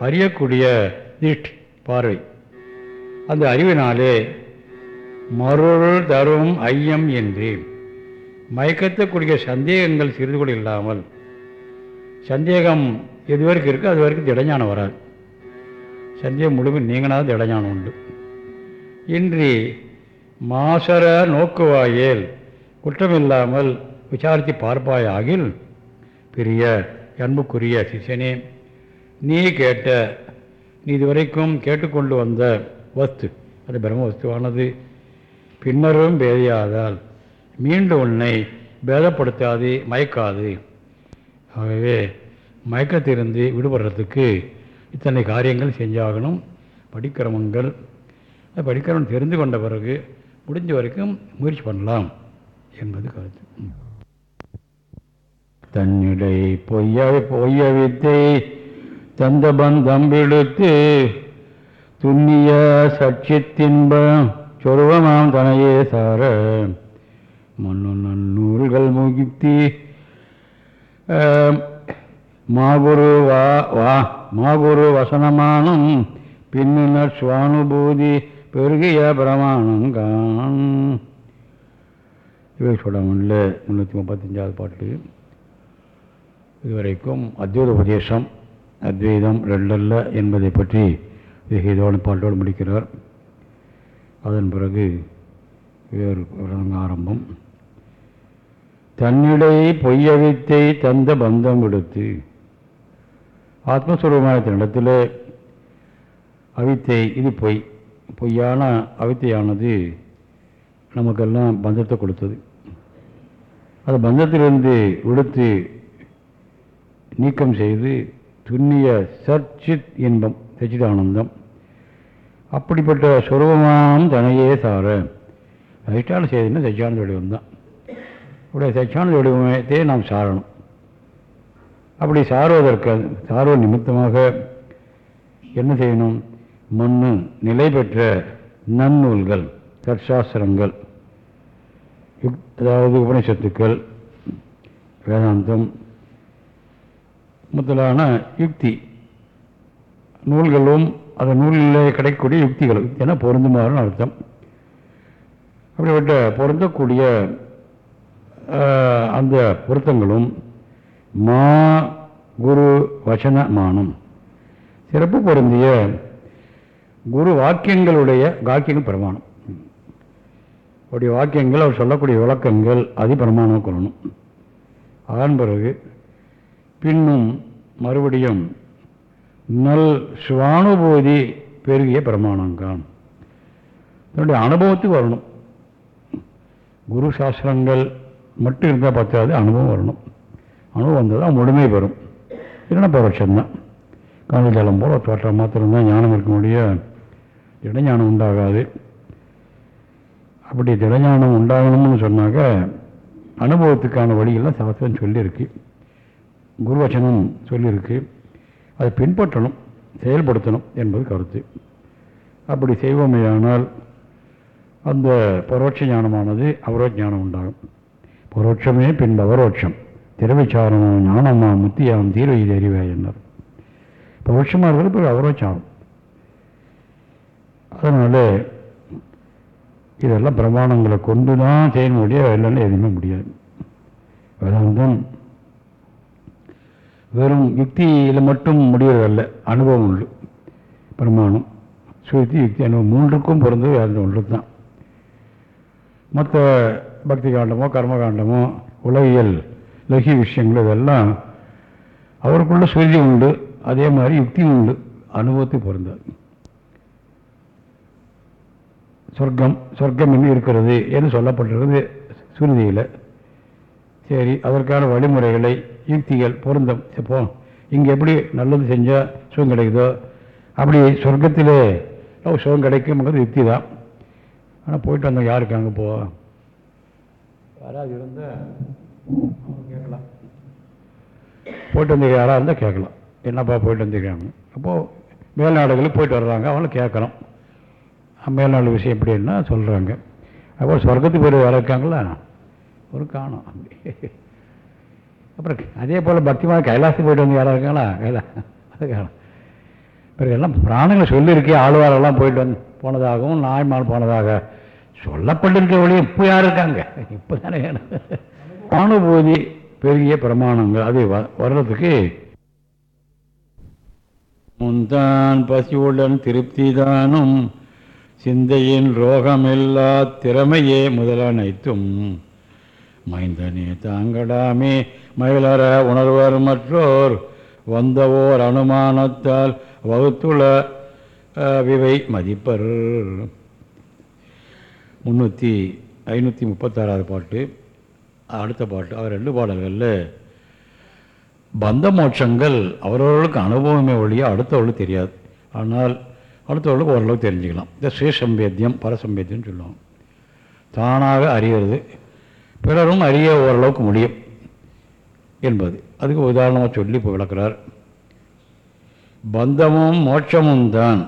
அறியக்கூடிய திஷ்ட் பார்வை. அந்த அறிவினாலே மருள் தரும் ஐயம் என்று. மயக்கத்தக்கூடிய சந்தேகங்கள் சிறிது கூட இல்லாமல் சந்தேகம் எது வரைக்கும் இருக்கோ அது வரைக்கும் திடஞானம் வராது. சந்தேகம் முழுமை நீங்களாவது திடஞானம் உண்டு. இன்றி மாசர நோக்குவாயேல் குற்றமில்லாமல் விசாரித்து பார்ப்பாயாகில் பெரிய அன்புக்குரிய சிசனே நீ கேட்ட நீ இதுவரைக்கும் கேட்டுக்கொண்டு வந்த வஸ்து அது பிரம்ம வஸ்துவானது பின்னரும் பேதையாதால் மீண்டும் உன்னை பேதப்படுத்தாது மயக்காது. ஆகவே மயக்கத்திலிருந்து விடுபடுறதுக்கு இத்தனை காரியங்கள் செஞ்சாகணும். படிக்கிரமங்கள். அது படிக்கிறவன் தெரிந்து கொண்ட பிறகு முடிஞ்ச வரைக்கும் முயற்சி பண்ணலாம் என்பது கருத்து. தன்னிடை பொய்ய பொய்ய வித்தை தந்த பந்தம் விடுத்து துண்ணிய சட்சித்தின்பம் சொருவமாம் தனையே சார மன்னு நன்னூல்கள் முகித்தி மாகுரு வா வா மாகுரு வசனமானம் பின்னர் சுவானுபூதி பெருகிய பிரமாணங்கான் இவை சொல்லாமல்ல முந்நூற்றி முப்பத்தஞ்சாவது பாட்டு இதுவரைக்கும் அத்வைத உபதேசம் அத்வைதம் ரெண்டல்ல என்பதை பற்றி இதோடு பாட்டோடு முடிக்கிறார் அதன் பிறகு வேறு ஆரம்பம் தன்னிடை பொய்யவித்தை தந்த பந்தம் விடுத்து ஆத்மஸ்வரூபமான தன்னிடத்தில் அவித்தை இது பொய். பொய்யான அவித்தையானது நமக்கெல்லாம் பந்தத்தை கொடுத்தது. அது பந்தத்திலிருந்து விடுத்து நீக்கம் செய்து துண்ணிய சர்ச்சித் இன்பம் சச்சிதானந்தம் அப்படிப்பட்ட சொருபமாம் தனையே சார. அதிஷ்டான செய்தின்னா சச்சியானந்த வடிவம் தான் உடைய சச்சியானந்த வடிவமயத்தை நாம் சாரணும். அப்படி சாருவதற்கு சாருவ நிமித்தமாக என்ன செய்யணும்? மண்ணு நிலை பெற்ற நன்னூல்கள் தற்சாஸ்திரங்கள் அதாவது உபனிஷத்துக்கள் வேதாந்தம் முதலான யுக்தி. நூல்களும் அந்த நூலில் கிடைக்கக்கூடிய யுக்திகள் என பொருந்துமாறுன்னு அர்த்தம். அப்படிப்பட்ட பொருந்தக்கூடிய அந்த பொருத்தங்களும் மா குரு வசனமானம். சிறப்பு பொருந்திய குரு வாக்கியங்களுடைய வாக்கியங்கள் பிரமாணம். அவருடைய வாக்கியங்கள் அவர் சொல்லக்கூடிய விளக்கங்கள் அதி பிரமாணம் கொள்ளணும். அதன் பிறகு பின்னும் மறுபடியும் நல் சுவானுபூதி பெருகிய பிரமாணங்கான் தன்னுடைய அனுபவத்துக்கு வரணும். குரு சாஸ்திரங்கள் மட்டும் இருந்தால் பத்தாது அனுபவம் வரணும். அனுபவம் வந்தால் தான் முழுமை பெறும். இல்லைன்னா பரோட்சம்தான். காதல் ஜலம் போல தோற்றம் மாத்திரம்தான் ஞானம் இருக்க முடிய திடஞானம் உண்டாகாது. அப்படி திடஞானம் உண்டாகணும்னு சொன்னாக்க அனுபவத்துக்கான வழியெல்லாம் சாஸ்திரம் சொல்லியிருக்கு. குருவச்சனம் சொல்லியிருக்கு. அதை பின்பற்றணும் செயல்படுத்தணும் என்பது கருத்து. அப்படி செய்வோமேயானால் அந்த பரோட்ச ஞானமானது அவரோட்ச ஞானம் உண்டாகும். பரோட்சமே பின் பவரோட்சம். திறவிச்சாரமோ ஞானமா முத்தியாம் தீர்வை இது அறிவே என்னார் பரோட்சமாக இருக்கிறது பிறகு அவரோட்சம் ஆகும் அதனால் இதெல்லாம் பிரமாணங்களை கொண்டு தான் செய்ய முடியும் இல்லைன்னா எதுவுமே முடியாது. வேதாந்தம் வெறும் யுக்தியில் மட்டும் முடிவதல்ல அனுபவம் உண்டு. பிரமாணம் ஸ்ருதி யுக்தி அனுபவம் மூன்றுக்கும் பிறந்தது வேதாந்தம் ஒன்று தான் மற்ற பக்தி காண்டமோ கர்மகாண்டமோ உலகியல் லகிய விஷயங்கள் இதெல்லாம் அவருக்குள்ள சுருதி உண்டு. அதே மாதிரி யுக்தியும் உண்டு. அனுபவத்தை பொருந்தாது சொர்க்கம் சொர்க்கம் இன்னும் இருக்கிறது என்று சொல்லப்பட்டிருக்கிறது சுருதியில். சரி அதற்கான வழிமுறைகளை யுக்திகள் பொருந்தம். இப்போ இங்கே எப்படி நல்லது செஞ்சால் சுகம் கிடைக்குதோ அப்படி சொர்க்கத்திலே சுகம் கிடைக்குங்கிறது யுக்தி தான். ஆனால் போயிட்டு வந்தோம் யாருக்கு அங்கே போ. யாராவது இருந்தால் கேட்கலாம். போயிட்டு வந்து யாராக இருந்தால் கேட்கலாம். என்னப்பா போயிட்டு வந்துருக்காங்க? அப்போது மேல்நாடுகளுக்கு போயிட்டு வர்றாங்க. அவங்கள கேட்கணும். மேல்நாடு விஷயம் எப்படின்னா சொல்கிறாங்க அப்போ சொர்க்கத்துக்கு போய் யாரும் இருக்காங்களா? ஒரு காணும். அப்புறம் அதே போல் பக்திமான கைலாசத்துக்கு போயிட்டு வந்து யாராக இருக்காங்களா? கைலா அது காணும் பிறகு எல்லாம் பிராணங்களை சொல்லியிருக்கே ஆழ்வாரெல்லாம் போயிட்டு வந்து போனதாகவும் நாய்மால் போனதாக. சொல்லப்பட்டிருக்க வழி இப்போ யார் இருக்காங்க? இப்போ தானே வேணும் அனுபூதி பெரிய பிரமாணங்கள். அது வ- வர்றதுக்கு முந்தான் பசியுடன் திருப்திதானும் சிந்தையின் ரோகமில்லா திறமையே முதலனைத்தும். மைந்தனே தாங்கடாமே மயிலற உணர்வர் மற்றோர் வந்தவோர் அனுமானத்தால் வகுத்துள்ள விவை மதிப்பர். முந்நூற்றி ஐநூற்றி முப்பத்தாறாவது பாட்டு அடுத்த பாட்டு அவர் ரெண்டு பாடல்களில் பந்த மோட்சங்கள் அவரவர்களுக்கு அனுபவமே ஒழிய அடுத்தவர்களுக்கு தெரியாது. ஆனால் அடுத்தவர்களுக்கு ஓரளவுக்கு தெரிஞ்சுக்கலாம். இந்த சுயசம்பேத்தியம் பரசம்பேத்தியம் சொல்லுவாங்க. தானாக அறிகிறது. பிறரும் அறிய ஓரளவுக்கு முடியும் என்பது. அதுக்கு உதாரணமாக சொல்லி இப்போ விளக்குறார். பந்தமும் மோட்சமும் தான்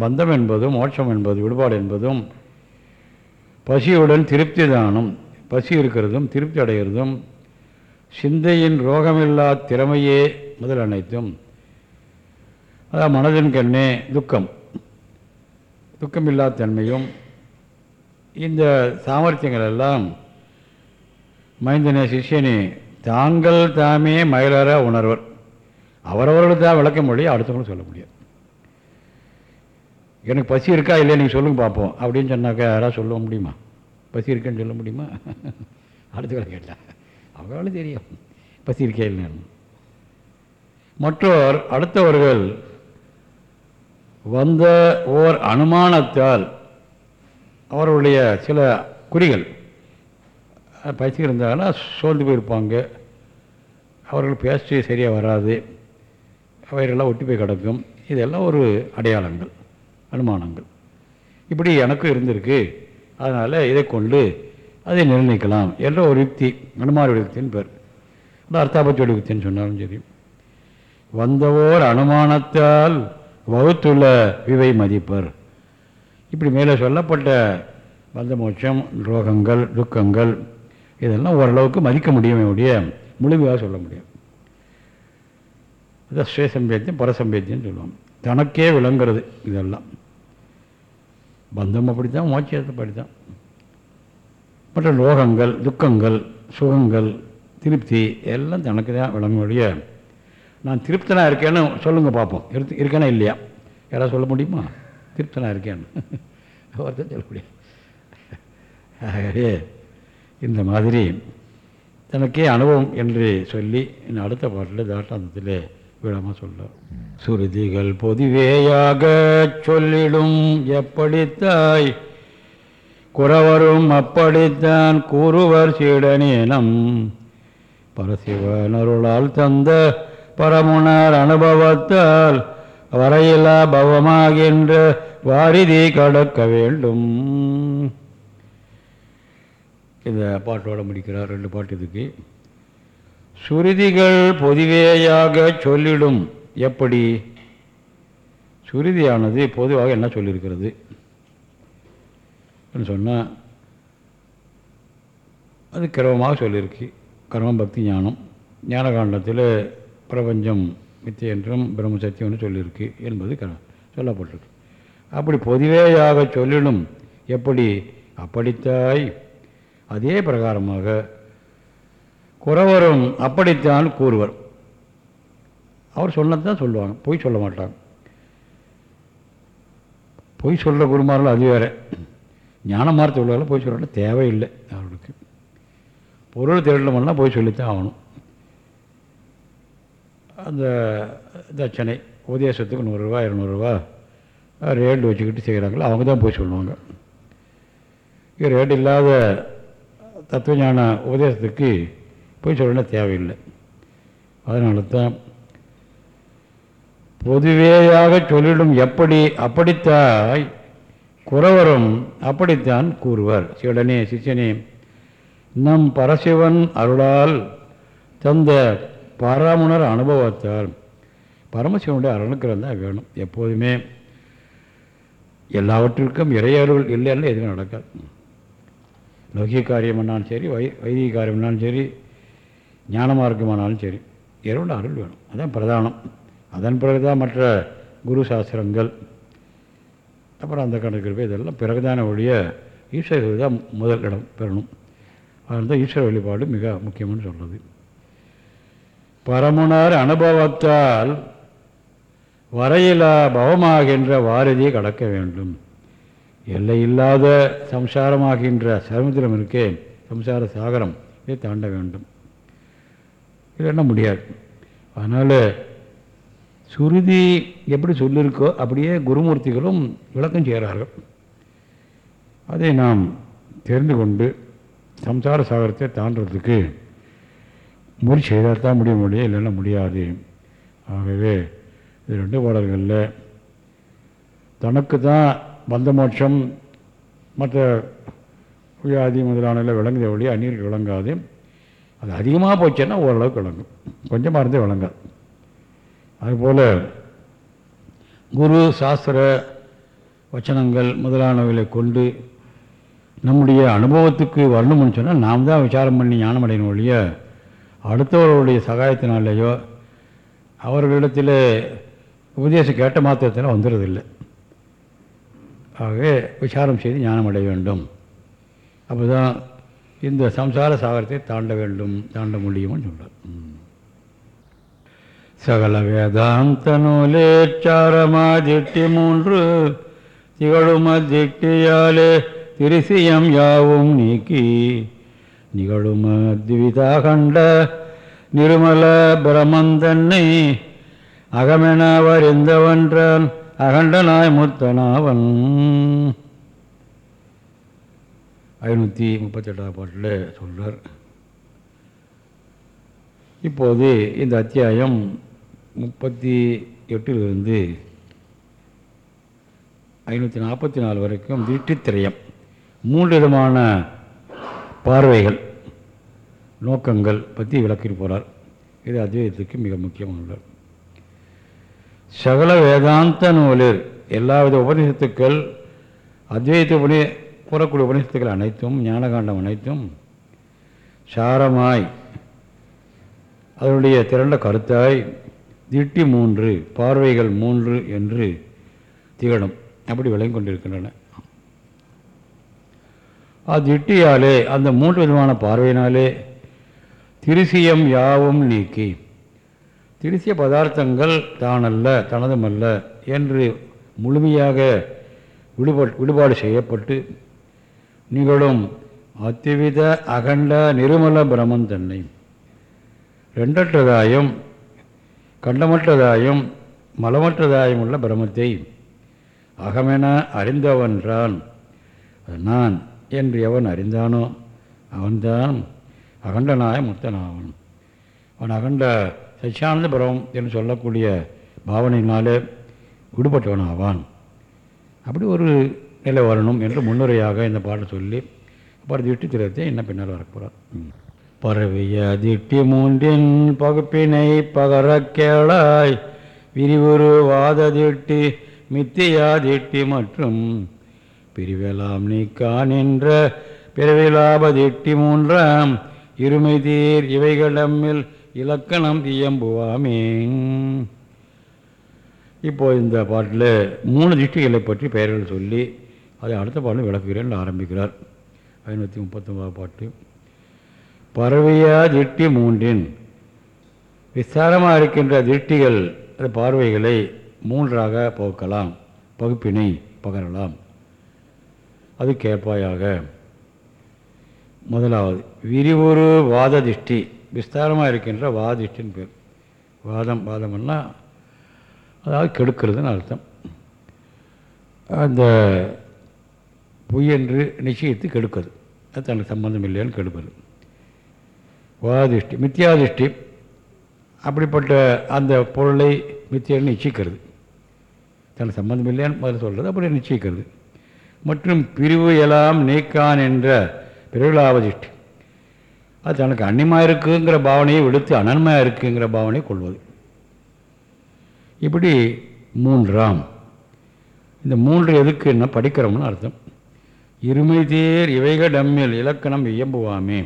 பந்தம் என்பதும் மோட்சம் என்பது விடுபாடு என்பதும் பசியுடன் திருப்தி தானும் பசி இருக்கிறதும் திருப்தி அடைகிறதும் சிந்தையின் ரோகமில்லா திறமையே முதல் அனைத்தும். அதாவது மனதின் கண்ணே துக்கம். துக்கமில்லா தன்மையும் இந்த சாமர்த்தியங்கள் எல்லாம் மைந்தனே சிஷியனே தாங்கள் தாமே மயிலற உணர்வர். அவரவர்கள் தான் விளக்க முடியும் அடுத்தவங்களும் சொல்ல முடியாது. எனக்கு பசி இருக்கா இல்லையா நீங்கள் சொல்லுங்க பார்ப்போம் அப்படின்னு சொன்னாக்கா யாராவது சொல்ல முடியுமா? பசி இருக்கேன்னு சொல்ல முடியுமா? *laughs* அடுத்ததால் கேட்டால் அவங்களும் தெரியும். பசி இருக்கே இல்லைன்னு மற்றோர் அடுத்தவர்கள் வந்த ஓர் அனுமானத்தால் அவர்களுடைய சில குறிகள் பசி இருந்தாங்கன்னா சோர்ந்து போயிருப்பாங்க. அவர்கள் பேச்சு சரியாக வராது. வயிறெல்லாம் ஒட்டி போய் கிடக்கும். இதெல்லாம் ஒரு அடையாளங்கள். அனுமானங்கள். இப்படி எனக்கும் இருந்திருக்கு. அதனால் இதை கொண்டு அதை நிர்ணயிக்கலாம் என்ற ஒரு யுக்தி அனுமான யுக்தின்னு பேர். அது அர்த்தாபத்தியோட யுக்தின்னு சொன்னாலும் சரி. வந்தவோர் அனுமானத்தால் வகுத்துள்ள விவை மதிப்பர். இப்படி மேலே சொல்லப்பட்ட வந்த மோட்சம் ரோகங்கள் துக்கங்கள் இதெல்லாம் ஓரளவுக்கு மதிக்க முடியுமே உடைய முழுமையாக சொல்ல முடியும் அதான் சுயசம்பேத்தியம் பரசம்பேத்தியம்னு சொல்லுவாங்க. தனக்கே விளங்குறது இதெல்லாம். பந்தம் அப்படித்தான் மோட்சத்தை அப்படித்தான். மற்ற லோகங்கள் துக்கங்கள் சுகங்கள் திருப்தி எல்லாம் தனக்கு தான் விளங்கக்கூடிய நான் திருப்தனாக இருக்கேன்னு சொல்லுங்கள் பார்ப்போம் இருக்கு இருக்கேனா இல்லையா? யாராவது சொல்ல முடியுமா? திருப்தனாக இருக்கேன்னு. *laughs* ஒருத்தர் சொல்ல முடியும் ஆகவே இந்த மாதிரி தனக்கே அனுபவம் என்று சொல்லி இன்னும் அடுத்த பாட்டில் தாட்டாந்தத்தில் விடாமல் சொல்ல. சுருதிகள் பொதுவேயாக சொல்லிடும் எப்படித்தாய்? குறவரும் அப்படித்தான் கூறுவர் சீடனேனம் பரசிவனருளால் தந்த பரமுனர் அனுபவத்தால் வரையிலா பவமாகின்ற வாரிதி கடக்க வேண்டும். இந்த பாட்டோட முடிக்கிறார் ரெண்டு பாட்டு இதுக்கு. சுருதிகள் பொதுவேயாக சொல்லிடும். எப்படி? சுருதியானது பொதுவாக என்ன சொல்லியிருக்கிறது? சொன்னால் அது கிரமமாக சொல்லியிருக்கு. கர்மம் பக்தி ஞானம். ஞானகாண்டத்தில் பிரபஞ்சம் மித்தி என்றும் பிரம்ம சத்தியம் என்று சொல்லியிருக்கு என்பது க சொல்லப்பட்டிருக்கு. அப்படி பொதுவேயாக சொல்லிடும். எப்படி? அப்படித்தாய். அதே பிரகாரமாக குறவரும் அப்படித்தான் கூறுவர். அவர் சொன்னதான் சொல்லுவாங்க. பொய் சொல்ல மாட்டாங்க. பொய் சொல்கிற குருமாரில் அது வேறு. ஞானமார்த்த உள்ளவர்கள் பொய் சொல்கிற தேவையில்லை அவர்களுக்கு பொருள் திருடணும்னா பொய் சொல்லித்தான் ஆகணும். அந்த தட்சணை உபதேசத்துக்கு நூறுரூவா இரநூறுவா ரேட் வச்சுக்கிட்டு செய்கிறாங்களோ அவங்க தான் போய் சொல்லுவாங்க. இது ரேட் இல்லாத தத்துவஞான உபதேசத்துக்கு போய் சொல்லணும் தேவையில்லை. அதனால தான் பொதுவேயாக சொல்லிடும் எப்படி அப்படித்தாய் குறவரும் அப்படித்தான் கூறுவர். சிவடனே சிஷனே நம் பரசிவன் அருளால் தந்த பரமுணர் அனுபவத்தால் பரமசிவனுடைய அருணுக்கிறம் தான் வேணும். எப்போதுமே எல்லாவற்றிற்கும் இறையருள் இல்லைன்னு எதுவும் நடக்காது. லௌகிக காரியம்னாலும் சரி வை வைதிக காரியம்னாலும் சரி ஞான மார்க்கமானாலும் சரி இறைவன் அருள் வேணும். அதான் பிரதானம். அதன் பிறகு தான் மற்ற குரு சாஸ்திரங்கள் அப்புறம் அந்த கணக்கு இதெல்லாம் பிறகுதான ஒழிய ஈஸ்வரர் தான் முதல் இடம் பெறணும். அதனால தான் ஈஸ்வர வழிபாடு மிக முக்கியம்னு சொல்கிறது பரமுனார் அனுபவத்தால் வரையிலா பவமாகின்ற வாரதியை கடக்க வேண்டும். எல்லையில்லாத சம்சாரமாகின்ற சமுத்திரம் இருக்கே சம்சார சாகரம் இதை தாண்ட வேண்டும். இல்லைன்னா முடியாது. அதனால் சுருதி எப்படி சொல்லியிருக்கோ அப்படியே குருமூர்த்திகளும் விளக்கம் செய்கிறார்கள். அதை நாம் தெரிந்து கொண்டு சம்சார சாகரத்தை தாண்டுறதுக்கு முடி செய்தால் தான் முடிய முடியும் இல்லைன்னா முடியாது. ஆகவே இது ரெண்டு பாடல்களில் தனக்கு தான் பந்த மோட்சம் மற்ற வியாதி முதலான விளங்குதே வழி அந்நீருக்கு விளங்காது. அது அதிகமாக போச்சுன்னா ஓரளவுக்கு விளங்கும். கொஞ்சமாக இருந்தே விளங்காது. அதுபோல் குரு சாஸ்திர வச்சனங்கள் முதலானவைகளை கொண்டு நம்முடைய அனுபவத்துக்கு வரணும்னு சொன்னால் நாம் தான் விசாரம் பண்ணி ஞானம் அடையணும் ஒழிய அடுத்தவர்களுடைய சகாயத்தினாலேயோ அவர்களிடத்தில் உபதேசம் கேட்ட மாத்திரத்தில் வந்துடுறதில்லை ஆகவே விசாரம் செய்து ஞானம் அடைய வேண்டும். அப்போ தான் இந்த சம்சார சாகரத்தை தாண்ட வேண்டும் தாண்ட முடியும்னு சொல்கிறார் சகல வேதாந்த நூலேச்சாரமாதிட்டி மூன்று திகழும திட்டியாலே திருசியம் யாவும் நீக்கி நிகழும திவிதா கண்ட நிருமல பிரமந்தன்னை அகமென வரிந்தவன்றான் அகண்டனாய் முத்தனாவன். ஐநூற்றி முப்பத்தெட்டாம் பாட்டில் சொல்கிறார் இப்போது இந்த அத்தியாயம் முப்பத்தி எட்டிலிருந்து ஐநூற்றி நாற்பத்தி நாலு வரைக்கும் திருஷ்டித்திரயம் மூன்று விதமான பார்வைகள் நோக்கங்கள் பற்றி விளக்கி போகிறார் இது அத்வைதத்துக்கு மிக முக்கியமானது. சகல வேதாந்த நூலில் எல்லாவித உபநிஷத்துக்கள் அத்வைத உபனி கூறக்கூடிய உபநிஷத்துக்கள் அனைத்தும் ஞானகாண்டம் அனைத்தும் சாரமாய். அதனுடைய திரண்ட கருத்தாய் திட்டி மூன்று பார்வைகள் மூன்று என்று திகழும். அப்படி விளங்கி கொண்டிருக்கின்றன. திட்டியாலே அந்த மூன்று விதமான பார்வையினாலே திருசியம் யாவும் நீக்கி. திருசிய பதார்த்தங்கள் தானல்ல தனதுமல்ல என்று முழுமையாக விடுபாடு விடுபாடு செய்யப்பட்டு நிகழும் அத்திவித அகண்ட நிருமல பிரமன் தன்னை. ரெண்டற்றதாயும் கண்டமற்றதாயும் மலமற்றதாயும் உள்ள பிரமத்தை அகமென அறிந்தவன்றான். நான் என்று எவன் அறிந்தானோ அவன்தான் அகண்டனாய முத்தனாவன். அவன் அகண்ட சச்சியானந்த பிரமம் என்று சொல்லக்கூடிய பாவனையினாலே விடுபட்டவனாவான் அப்படி ஒரு நிலை வரணும் என்று முன்னுரையாக இந்த பாட்டை சொல்லி அப்புறம் திட்டி திரத்தை என்ன பின்னால் வரப்போகிறார் பரவிய திட்டி மூன்றின் பகுப்பினை பகர கேளாய் விரிவுரு வாத திட்டி மித்தியா திட்டி மற்றும் பிரிவெலாம் நீக்கா என்ற பிறவிலாப திட்டி மூன்றாம் இருமை தீர் இவைகளில் இலக்கணம் இயம்புவாமே. இப்போ இந்த பாட்டில் மூணு திஷ்டிகளை பற்றி பெயர்கள் சொல்லி அதை அடுத்த பாடலும் விளக்குகிறேன் ஆரம்பிக்கிறார். ஐநூற்றி முப்பத்தொம்பது பாட்டு. பறவையா திருட்டி மூன்றின் விஸ்தாரமாக இருக்கின்ற திருஷ்டிகள் பார்வைகளை மூன்றாக போக்கலாம். பகுப்பினை பகரலாம். அது கேட்பாயாக முதலாவது விரிவுறு வாத திருஷ்டி விஸ்தாரமாக இருக்கின்ற வாதிஷ்டின்னு பேர். வாதம் வாதம்னா அதாவது கெடுக்கிறதுன்னு அர்த்தம். அந்த பொய் என்று நிச்சயித்து கெடுப்பது அது தனக்கு சம்பந்தம் இல்லைன்னு கெடுப்பது வாதிஷ்டி மித்தியாதிஷ்டி அப்படிப்பட்ட அந்த பொருளை மித்தியன்னு நிச்சயிக்கிறது. தனக்கு சம்பந்தம் இல்லைன்னு முதல்ல சொல்கிறது அப்படி நிச்சயிக்கிறது. மற்றும் பிரிவு எல்லாம் நீக்கான் என்ற பிறகுலாவதிஷ்டி. அது தனக்கு அன்னியமாக இருக்குங்கிற பாவனையை விடுத்து அனன்மையாக இருக்குங்கிற பாவனையை கொள்வது. இப்படி மூன்றாம். இந்த மூன்று எதுக்கு என்ன படிக்கிறோம்னு அர்த்தம். இருமை தேர் இவைகள் இலக்கணம் இயம்புவாமே.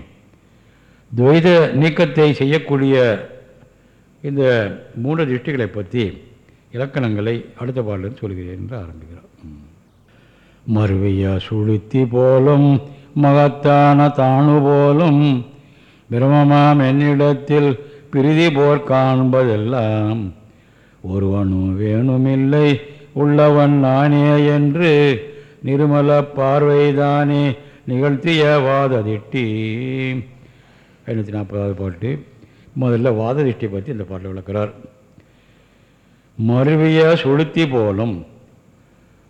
துவைத நீக்கத்தை செய்யக்கூடிய இந்த மூன்று திருஷ்டிகளை பற்றி இலக்கணங்களை அடுத்த பாடலில் சொல்கிறேன் என்று ஆரம்பிக்கிறார் மறுவையா சுளுத்தி போலும் மகத்தான தானு போலும் பிரமமாம் என்னிடத்தில் பிரிதி போர் காண்பதெல்லாம் ஒருவனும் வேணுமில்லை உள்ளவன் நானே என்று நிருமல பார்வைதானே நிகழ்த்திய வாததிட்டி ஐநூற்றி நாற்பதாவது பாட்டு. முதல்ல வாததிஷ்டி பற்றி இந்த பாட்டில் விளக்கிறார். மருவிய சுளுத்தி போலும்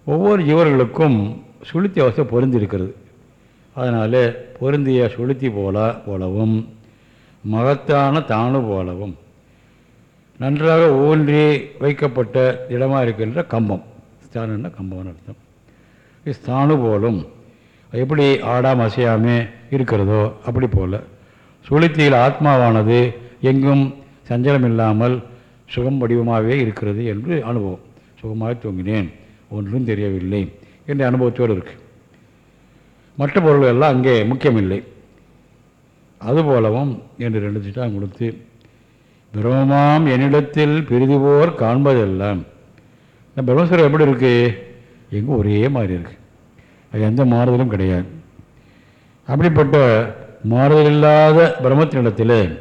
ஒவ்வொரு ஜீவர்களுக்கும் சுளுத்தி அவஸ்தை பொருந்திருக்கிறது அதனால் பொருந்திய சுளுத்தி போல போலவும் மகத்தான தானு போலவும் நன்றாக ஊன்றி வைக்கப்பட்ட இடமாக இருக்கின்ற கம்பம். ஸ்தானுன்னா கம்பம்னு அர்த்தம். ஸ்தானு போலும் எப்படி ஆடாம அசையாமே இருக்கிறதோ அப்படி போல். சுழித்தியில் ஆத்மாவானது எங்கும் சஞ்சலம் இல்லாமல் சுகம் வடிவமாகவே இருக்கிறது என்று அனுபவம். சுகமாக தூங்கினேன். ஒன்றும் தெரியவில்லை என்ற அனுபவத்தோடு இருக்குது மற்ற பொருள்கள் எல்லாம் அங்கே முக்கியமில்லை. அதுபோலவும் என்று ரெண்டு திட்டம் கொடுத்து பிரம்மமாம் என்னிடத்தில் பிரிதுபோர் காண்பதெல்லாம். இந்த பிரம்மஸ்வரம் எப்படி இருக்குது எங்கும் ஒரே மாதிரி இருக்குது அது எந்த மாறுதலும் கிடையாது. அப்படிப்பட்ட மாறுதல் இல்லாத பிரம்மத்தினிடத்தில்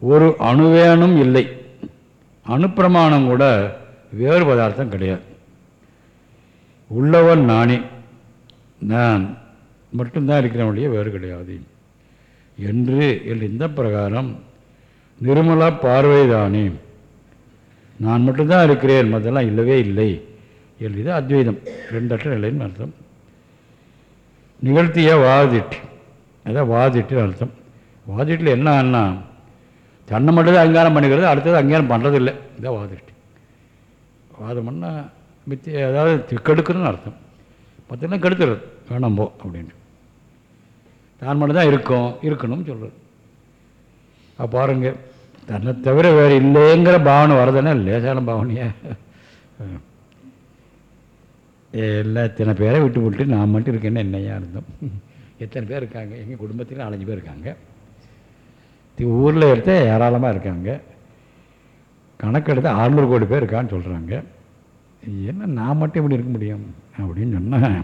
ஒரு அணுவேனும் இல்லை. அணுப்பிரமாணம் கூட வேறு பதார்த்தம் கிடையாது. உள்ளவன் நானே. நான் மட்டும்தான் இருக்கிறவனுடைய வேறு கிடையாது. என்று என்று இந்த பிரகாரம் நிர்மலா பார்வைதானே. நான் மட்டும்தான் இருக்கிறேன் மற்றெல்லாம் இல்லவே இல்லை. என்று அத்வைதம். ரெண்டற்ற நிலைன்னு அர்த்தம். நிகழ்த்திய வாதிட்டு. அதான் வாதிட்டு அர்த்தம். வாதிட்டில் என்னன்னா தன்னை மட்டும்தான் அங்கீகாரம் பண்ணிக்கிறது அடுத்தது அங்கீகாரம் பண்ணுறதில்லை இதான் வாதிட்டு. வாதம்னா பண்ணால் மித்தி அதாவது கெடுக்கிறதுன்னு அர்த்தம். மற்றெல்லாம் கெடுத்துறது. வேணாம் போ அப்படின்ட்டு தான் மட்டும் தான் இருக்கும் இருக்கணும்னு சொல்கிறது அப்போ பாருங்கள் தன்னை தவிர வேறு இல்லைங்கிற பாவனை வரதுன்னா லேசான பாவனையா? எல்லா இத்தனை பேரை விட்டு விட்டு நான் மட்டும் இருக்கேன்னு என்னையாக இருந்தோம் எத்தனை பேர் இருக்காங்க? எங்கள் குடும்பத்தில் நாலஞ்சு பேர் இருக்காங்க. ஊரில் எடுத்த ஏராளமாக இருக்காங்க. கணக்கெடுத்து அறுநூறு கோடி பேர் இருக்கான்னு சொல்கிறாங்க என்ன நான் மட்டும் இப்படி இருக்க முடியும்? அப்படின்னு சொன்னால்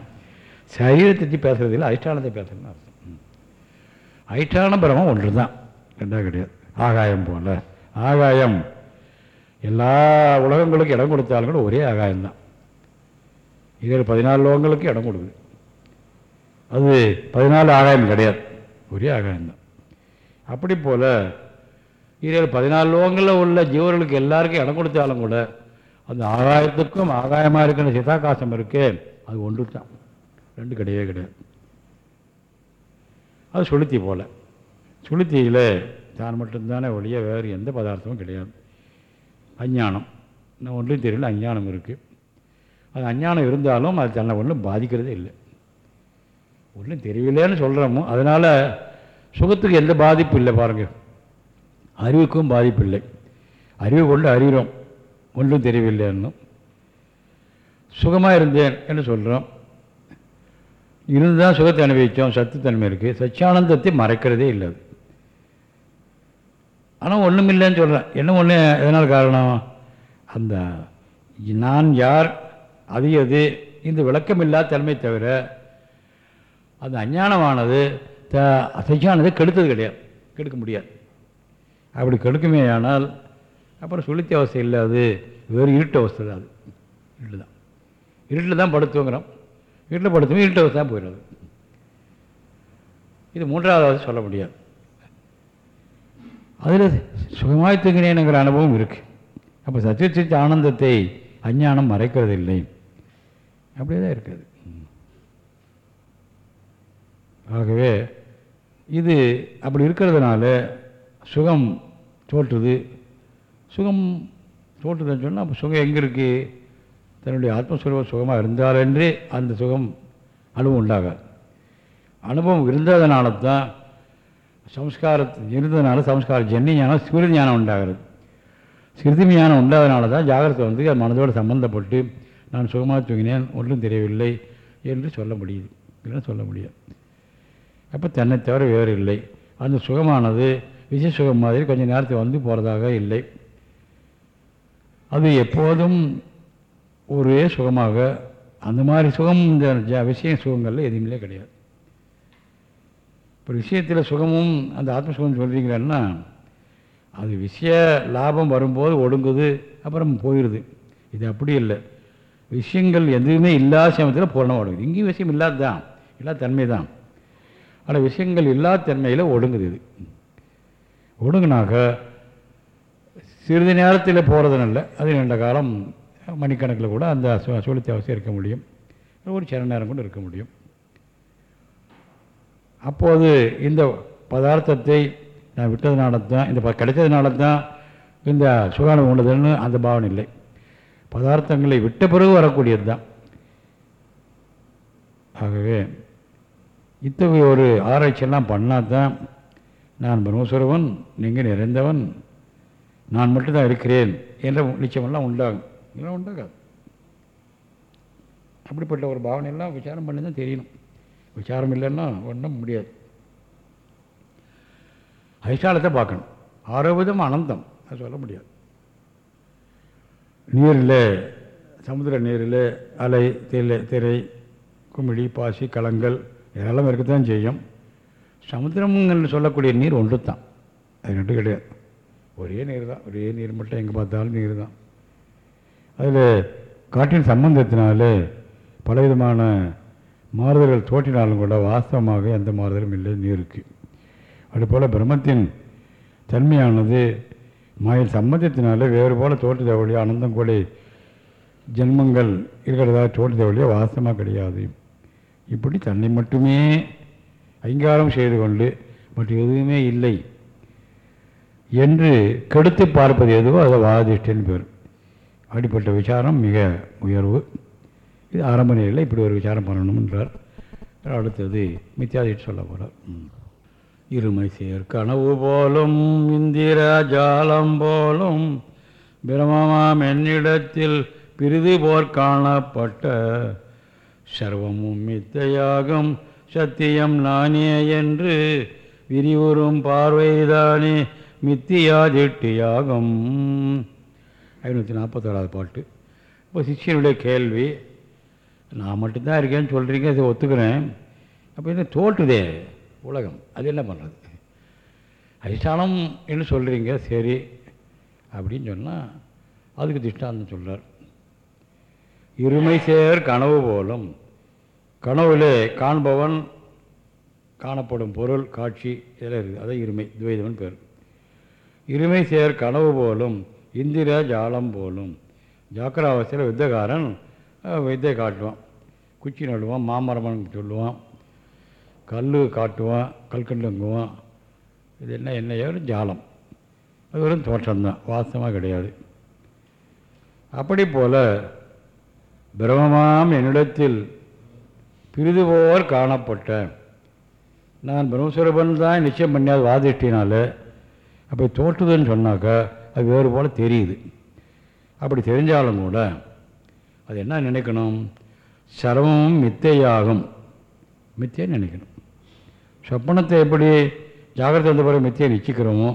சரீரத்தை பற்றி பேசுகிறது அதிஷ்டானத்தை பேசுகிறேன்னு அர்த்தம் அதிஷ்டான பிரமம் ஒன்று தான் ரெண்டாவது கிடையாது. ஆகாயம் போல். ஆகாயம். எல்லா உலகங்களுக்கும் இடம் கொடுத்தாலும் கூட ஒரே ஆகாயம்தான். இதில் பதினாலு லோகங்களுக்கு இடம் கொடுக்குது. அது பதினாலு ஆகாயம் கிடையாது. ஒரே ஆகாயம்தான் அப்படி போல் இதில் பதினாலு லோகங்களில் உள்ள ஜீவர்களுக்கு எல்லாருக்கும் இடம் கொடுத்தாலும் கூட அந்த ஆகாயத்துக்கும் ஆகாயமாக இருக்கிற சிதாகாசம் இருக்கே அது ஒன்று தான் ரெண்டு கிடையவே கிடையாது. அது சுளுத்தி போல். சுளுத்தியில் தான் மட்டும்தானே ஒழிய வேறு எந்த பதார்த்தமும் கிடையாது. அஞ்ஞானம். இன்னும் ஒன்றும் தெரியல அஞ்ஞானம் இருக்குது அது அஞ்ஞானம் இருந்தாலும் அது தன்னை ஒன்றும் பாதிக்கிறதே இல்லை. ஒன்றும் தெரியவில்லைன்னு சொல்கிறோமோ அதனால் சுகத்துக்கு எந்த பாதிப்பும் இல்லை பாருங்கள் அறிவுக்கும் பாதிப்பு இல்லை. அறிவு கொண்டு அறிகிறோம். ஒன்றும் தெரியவில்லைன்னு. சுகமாக இருந்தேன் என்று சொல்கிறோம் இருந்தால் சுகத்தை அனுபவித்தோம் சத்துத்தன்மை இருக்குது சச்சியானந்தத்தை மறைக்கிறதே இல்லை ஆனால் ஒன்றும் இல்லைன்னு சொல்கிறேன் என்ன ஒன்று எதனால் காரணம்? அந்த நான் யார்? அது எது? இந்த விளக்கமில்லா தன்மை தவிர அந்த அஞ்ஞானமானது த சச்சியானதை கெடுத்தது கிடையாது. கெடுக்க முடியாது. அப்படி கெடுக்குமே ஆனால் அப்புறம் சுளுத்தி அவஸ்தை இல்லை அது வேறு இருட்டு அவஸ்தை தான் அது இருட்டு தான். இருட்டில் தான் படுத்துங்கிறோம். இருட்டில் இருட்டு இருட்டை தான் போயிடுறது இது மூன்றாவது சொல்ல முடியாது. அதில் சுகமாய் தூங்கினேனுங்கிற அனுபவம் இருக்குது அப்போ சச்சிச்சித்த ஆனந்தத்தை அஞ்ஞானம் மறைக்கிறது இல்லை அப்படியே தான் இருக்குது. ஆகவே இது அப்படி இருக்கிறதுனால சுகம் தோற்றுது. சுகம் தோற்றுதுன்னு சொன்னால் அப்போ சுகம் எங்கே இருக்குது தன்னுடைய ஆத்மஸ்வரூப சுகமாக இருந்தாலென்றே அந்த சுகம் அனுபவம் உண்டாகாது. அனுபவம் இருந்ததுனால தான் சம்ஸ்கார இருந்ததுனால சம்ஸ்கார ஜன்னி ஞானம் ஸ்மிருதி ஞானம் உண்டாகிறது. ஸ்மிருதி ஞானம் உண்டாதனால தான் ஜாகிரத்தை வந்து மனதோடு சம்மந்தப்பட்டு நான் சுகமாக தூங்கினேன் ஒன்றும் தெரியவில்லை என்று சொல்ல முடியுது. இல்லைன்னா சொல்ல முடியாது. அப்போ தன்னை தவிர வேறு இல்லை. அந்த சுகமானது விசேஷ சுகம் மாதிரி கொஞ்சம் நேரத்தில் வந்து போகிறதாக இல்லை. அது எப்போதும் ஒரே சுகமாக அந்த மாதிரி சுகம் இந்த ஜ- விஷய சுகங்களில் எதுவுமே கிடையாது. இப்போ விஷயத்தில் சுகமும் அந்த ஆத்மசுகம் சொல்கிறீங்களன்னா அது விஷய லாபம் வரும்போது ஒடுங்குது அப்புறம் போயிடுது இது அப்படி இல்லை. விஷயங்கள் எதுவுமே இல்லாத சமயத்தில் பூரணமாக ஒடுங்குது. இங்கேயும் விஷயம் இல்லாததான் இல்லாத தன்மை தான் ஆனால் விஷயங்கள் இல்லாத தன்மையில் ஒடுங்குது இது. ஒடுங்கினாக்க சிறிது நேரத்தில் போகிறது நல்ல அது நீண்ட காலம் மணிக்கணக்கில் கூட அந்த சு- அவசியம் இருக்க முடியும். ஒரு சில நேரம் கூட இருக்க முடியும். அப்போது இந்த பதார்த்தத்தை நான் விட்டதுனால தான் இந்த கிடைச்சதுனால தான் இந்த சுகானம் உண்டதுன்னு அந்த பாவனை இல்லை. பதார்த்தங்களை விட்ட பிறகு வரக்கூடியது தான். ஆகவே இத்தகைய ஒரு ஆராய்ச்சியெல்லாம் பண்ணால் தான் நான் பிரம்மஸ்வரவன் நீங்கள் நிறைந்தவன் நான் மட்டும்தான் இருக்கிறேன் என்ற நிச்சயமெல்லாம் உண்டாகும். இதெல்லாம் உண்டாகாது. அப்படிப்பட்ட ஒரு பாவனையெல்லாம் விசாரம் பண்ணி தான் தெரியணும். விசாரம் இல்லைன்னா ஒன்றும் முடியாது. அதிஷ்டானத்தை பார்க்கணும். ஆரோபிதம் அனந்தம். அது சொல்ல முடியாது. நீரில் சமுத்திர நீரில் அலை திரை திரை குமிழி பாசி கலங்கள் இதெல்லாம் இருக்கத்தான் செய்யும். சமுத்திரம்னு சொல்லக்கூடிய நீர் ஒன்று தான் அது ரெண்டு கிடையாது. ஒரே நீர் தான் ஒரே நீர் மட்டும் எங்கே பார்த்தாலும் நீர் தான் அதில் காட்டின் சம்பந்தத்தினாலே பலவிதமான மாறுதல்கள் தோற்றினாலும் கூட வாஸ்தவமாக எந்த மாறுதலும் இல்லை நீருக்கு அதுபோல் பிரம்மத்தின் தன்மையானது மாயில் சம்மந்தத்தினாலே வேறு போல தோற்றுத வழியாக அனந்தம் கூட ஜென்மங்கள் இருக்கிறதா தோற்று வழியாக வாசமாக கிடையாது. இப்படி தன்னை மட்டுமே அங்காரம் செய்து கொண்டு மற்ற எதுவுமே இல்லை என்று கெடுத்து பார்ப்பது எதுவோ அதை வாதிஷ்டன் பேர். அப்படிப்பட்ட விசாரம் மிக உயர்வு. இது ஆரம்ப நிலையில் இப்படி ஒரு விசாரம் பண்ணணும்ன்றார். அடுத்தது மித்தியாதிட்டு சொல்ல போகிறார் இருமை சேர் கனவு போலும் இந்திர ஜாலம் போலும் பிரமமாம் என்னிடத்தில் பிரிது போர் காணப்பட்ட சர்வமும் மித்தையாகும் சத்தியம் நானே என்று விரிவுறும் பார்வைதானே மித்தியாதிட்டியாகும் ஐநூற்றி நாற்பத்தோராவது பாட்டு. இப்போ சிஷ்யனுடைய கேள்வி நான் மட்டும்தான் இருக்கேன்னு சொல்கிறீங்க இதை ஒத்துக்கிறேன். அப்போ என்ன தோற்றுதே. உலகம். அது என்ன பண்ணுறது அதிஷ்டானம் என்று சொல்கிறீங்க சரி அப்படின்னு சொன்னால் அதுக்கு திஷ்டாந்தம் சொல்கிறார் இருமை சேர் கனவு போலும் கனவுலே காண்பவன் காணப்படும் பொருள் காட்சி இதெல்லாம் இருக்குது. அதான் இருமை துவைதவன் பேர். இருமை சேர் கனவு போலும் இந்திர ஜாலம் போலும் ஜாக்கிராவஸ்தையில் வித்தகாரன் வித்தை காட்டுவான். குச்சி நடுவான் மாமரமன் சொல்லுவான். கல் காட்டுவான் கல்கண்டுங்குவான் இது என்ன என்னையோ ஏறும் ஜாலம். அது வெறும் தோற்றம்தான் வாசமாக கிடையாது. அப்படி போல் பிரமமாம் என்னிடத்தில் பிரிதுபோல் காணப்பட்டேன் நான் பிரம்மஸ்வரூபன் தான் நிச்சயம் பண்ணியாது வாதிஷ்டினால அப்படி தோற்றுதுன்னு சொன்னாக்கா அது வேறு போல் தெரியுது. அப்படி தெரிஞ்சாலும் கூட அது என்ன நினைக்கணும்? சர்வமும் மித்தையாகும். மித்தியை நினைக்கணும். சொப்பனத்தை எப்படி ஜாகிரதை வந்த பிறகு மித்தியை நிச்சயிக்கிறோமோ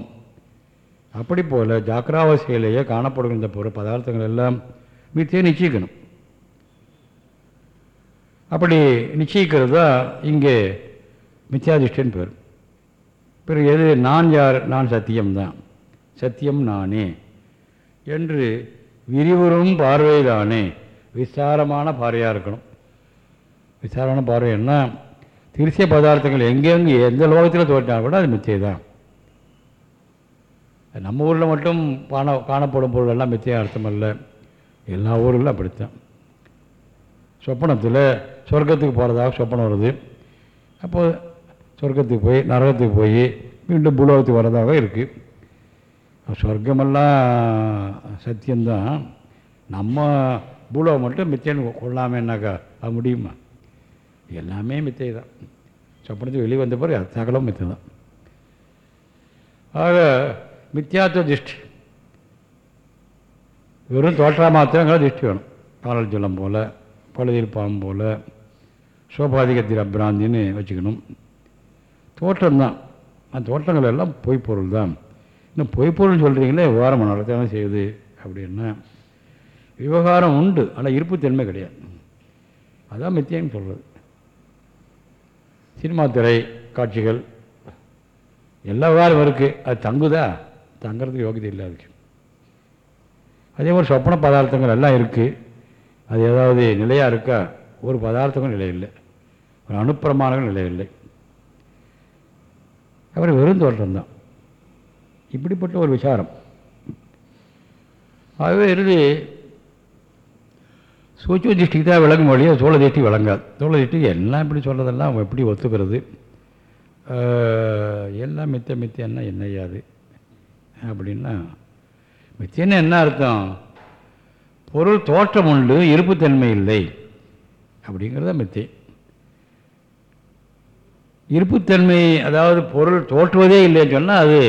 அப்படி போல் ஜாக்கிராவசியிலேயே காணப்படுகின்ற பொருள் பதார்த்தங்கள் எல்லாம் மித்தியை நிச்சயிக்கணும். அப்படி நிச்சயிக்கிறது தான் இங்கே மித்யாதிஷ்டன் பேர். பிறகு எது நான் யார்? நான் சத்தியம்தான் சத்தியம் நானே. என்று விரிவரும் பார்வையிலானே விசாரமான பார்வையாக இருக்கணும். விசாரமான பார்வை என்ன? திருசிய பதார்த்தங்கள் எங்கெங்கே எந்த லோகத்தில் தோற்றினாலும் கூட அது மிச்சை தான் நம்ம ஊரில் மட்டும் காண காணப்படும் பொருளெல்லாம் எல்லாம் அர்த்தம் அல்ல எல்லா ஊரிலும் அப்படித்தான் சொப்பனத்தில் சொர்க்கத்துக்கு போகிறதாக சொப்பனம் வருது அப்போது சொர்க்கத்துக்கு போய் நரகத்துக்கு போய் மீண்டும் பூலோகத்துக்கு வர்றதாக இருக்குது சொர்க்கமெல்லாம் சத்தியம்தான் நம்ம பூலோகம் மட்டும் மிச்சைன்னு கொள்ளாமேனாக்கா அது முடியுமா எல்லாமே மித்தை தான் சொப்பனத்துக்கு வெளியே வந்த பிறகு சகலம் மித்தை தான் ஆக மித்தியாத்துவ திருஷ்டி. வெறும் தோற்றா மாத்திரங்கிற திருஷ்டி வேணும். காலல் ஜலம் போல் பழுதில் பாம்பு போல் சோபாதிகத்தில் அபிராந்தின்னு வச்சுக்கணும். தோற்றம்தான். அந்த தோற்றங்கள் எல்லாம் பொய்ப்பொருள் தான். இன்னும் பொய்ப்பொருள் சொல்கிறீங்களே விவகாரம் நடத்தான செய்யுது அப்படின்னா விவகாரம் உண்டு ஆனால் இருப்புத்தன்மை கிடையாது. அதான் மித்தியன்னு சொல்கிறது சினிமா திரை காட்சிகள் எல்லா விவகாரம் இருக்குது அது தங்குதா? தங்குறதுக்கு யோகியதை இல்லை அதுக்கு. அதே மாதிரி சொப்பன பதார்த்தங்கள் எல்லாம் இருக்குது அது ஏதாவது நிலையாக இருக்கா? ஒரு பதார்த்தங்கள் நிலை இல்லை. ஒரு அணுப்பிரமாணங்கள் நிலை இல்லை. அப்புறம் வெறும் தோற்றம்தான் இப்படிப்பட்ட ஒரு விசாரம். ஆகவே இறுதி சூட்ச திருஷ்டிக்கு தான் விளங்கும் மொழியை சோழ திருஷ்டி விளங்காது. சோழ திருஷ்டிக்கு எல்லாம் இப்படி சொல்கிறதெல்லாம் அவன் எப்படி ஒத்துக்கிறது? எல்லாம் மித்த மித்தியன்னா என்னையாது அப்படின்னா மித்தியன்னு என்ன அர்த்தம்? பொருள் தோற்றம் உண்டு இருப்புத்தன்மை இல்லை. அப்படிங்கிறத மித்தை. இருப்புத்தன்மை அதாவது பொருள் தோற்றுவதே இல்லைன்னு சொன்னால் அது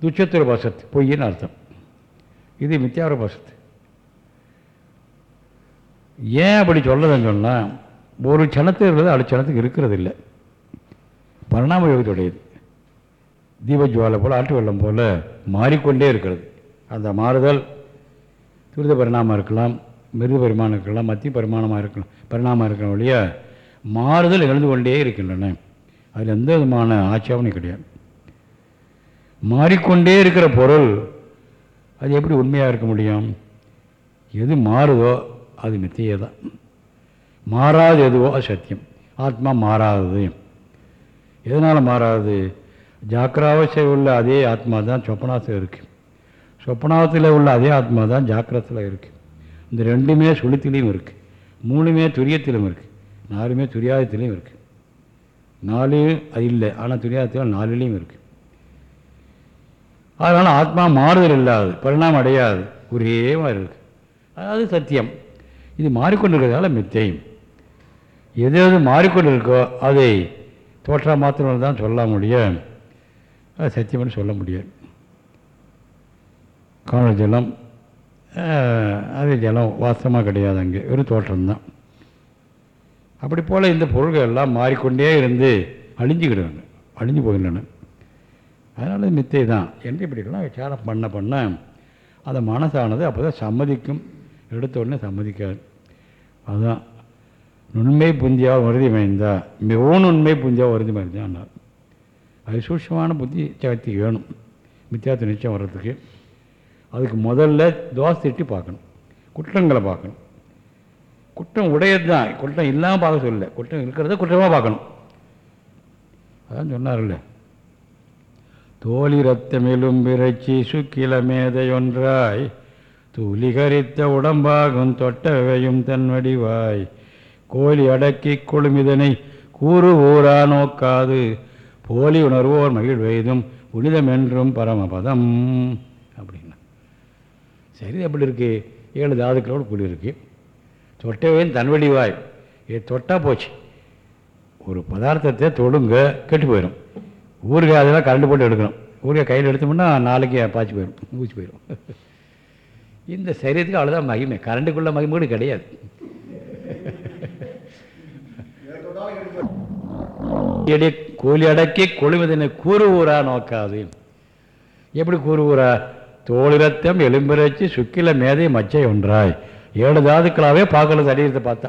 துச்சத்துர வசத்து பொய்யின்னு அர்த்தம். இது மித்தியாவர வசத்து ஏன் அப்படி சொல்லதுன்னு சொன்னால் ஒரு க்ஷணத்துக்கு இருக்கிறது அடுத்த க்ஷணத்துக்கு இருக்கிறது இல்லை பரிணாம யோகத்துடையது தீபஜுவாலை போல் ஆட்டு வெள்ளம் போல் மாறிக்கொண்டே இருக்கிறது. அந்த மாறுதல் துரித பரிணாமம் இருக்கலாம் மிருது பரிமாணம் இருக்கலாம் மத்திய பரிமாணமாக இருக்கலாம் பரிணாமம் இருக்கிற வழிய மாறுதல் எழுந்து கொண்டே இருக்கின்றன. அதில் எந்த விதமான ஆட்சேபனும் கிடையாது. மாறிக்கொண்டே இருக்கிற பொருள் அது எப்படி உண்மையாக இருக்க முடியும்? எது மாறுதோ அது மித்தியே தான் மாறாது எதுவோ அது சத்தியம். ஆத்மா மாறாதது. எதனால் மாறாது? ஜாக்கிராவசியம் உள்ள அதே ஆத்மா தான் சொப்பனாத்தில் இருக்குது சொப்பனாத்தில் உள்ள அதே ஆத்மா தான் ஜாக்கிரத்தில் இருக்குது இந்த ரெண்டுமே சுழித்திலையும் இருக்குது மூணுமே துரியத்திலும் இருக்குது நாலுமே துரியாதத்திலையும் இருக்குது நாலு அது இல்லை. ஆனால் துரியாதத்தில் நாலுலேயும் இருக்குது அதனால் ஆத்மா மாறுதல் இல்லாது பரிணாமம் அடையாது. ஒரே மாதிரி இருக்குது அது சத்தியம். இது மாறிக்கொண்டிருக்கிறதால மித்தையும். எது எது மாறிக்கொண்டிருக்கோ அதை தோற்றா மாத்திரம் தான் சொல்ல முடியும். அது சத்தியம்னு சொல்ல முடியாது. காணல் ஜலம் அது ஜலம் வாஸ்தமாக கிடையாது அங்கே. வெறும் தோற்றம்தான் அப்படி போல் இந்த பொருள்கள் எல்லாம் மாறிக்கொண்டே இருந்து அழிஞ்சுக்கிடுவாங்க. அழிஞ்சு போகின்றன. அதனால் மித்தை தான். என்று இப்படிலாம் விசாரம் பண்ண பண்ண அந்த மனசானது அப்போ தான் சம்மதிக்கும். எடுத்த உடனே சம்மதிக்காது. அதுதான் நுண்மை புந்தியாக வருதி மறைந்தா மிகவும் நுண்மை புந்தியாக வருதி மைந்தான்னார் அது சூட்சமான புத்தி சக்தி வேணும். மித்தியாத்த நிச்சயம் வர்றதுக்கு. அதுக்கு முதல்ல தோசை திட்டி பார்க்கணும். குற்றங்களை பார்க்கணும். குற்றம் உடையது தான் குற்றம் இல்லாமல் பார்க்க சொல்லல. குற்றம் இருக்கிறத குற்றமாக பார்க்கணும். அதான் சொன்னார்ல. தோழி ரத்தமிலும் பிறச்சி சுக்கில மேதையொன்றாய் தூளிகரித்த உடம்பாகும் தொட்டவையும் தன் வடிவாய். கோழி அடக்கி கொழுமிதனை கூறு ஊரா நோக்காது. போலி உணர்வோர் மகிழ்வெய்தும் புனிதமென்றும் பரமபதம். அப்படின்னா. சரி எப்படி இருக்கு? ஏழு தாதுக்களோடு கூடியிருக்கு தொட்டவையும் தன்வடி வாய் இது தொட்டா போச்சு. ஒரு பதார்த்தத்தை தொடுங்க கெட்டு போயிடும் ஊறுகாய் அதெல்லாம் கரண்டு போட்டு எடுக்கணும். ஊருக்கு கையில் எடுத்தோம்னா நாளைக்கு பாய்ச்சி போயிடும் ஊச்சி போயிடும் இந்த சரீரத்துக்கு அவ்வளோதான் மகிமை. கரண்டுக்குள்ள மகிமை கிடையாது. கூலி அடக்கி கொழுவதனை கூறுவூரா நோக்காது. எப்படி கூறுவூரா? தோளிரத்தம் எலும்பிரச்சி சுக்கில மேதை மச்சை ஒன்றாய். ஏழு தாதுக்களாகவே பார்க்கல சரீரத்தை பார்த்தா.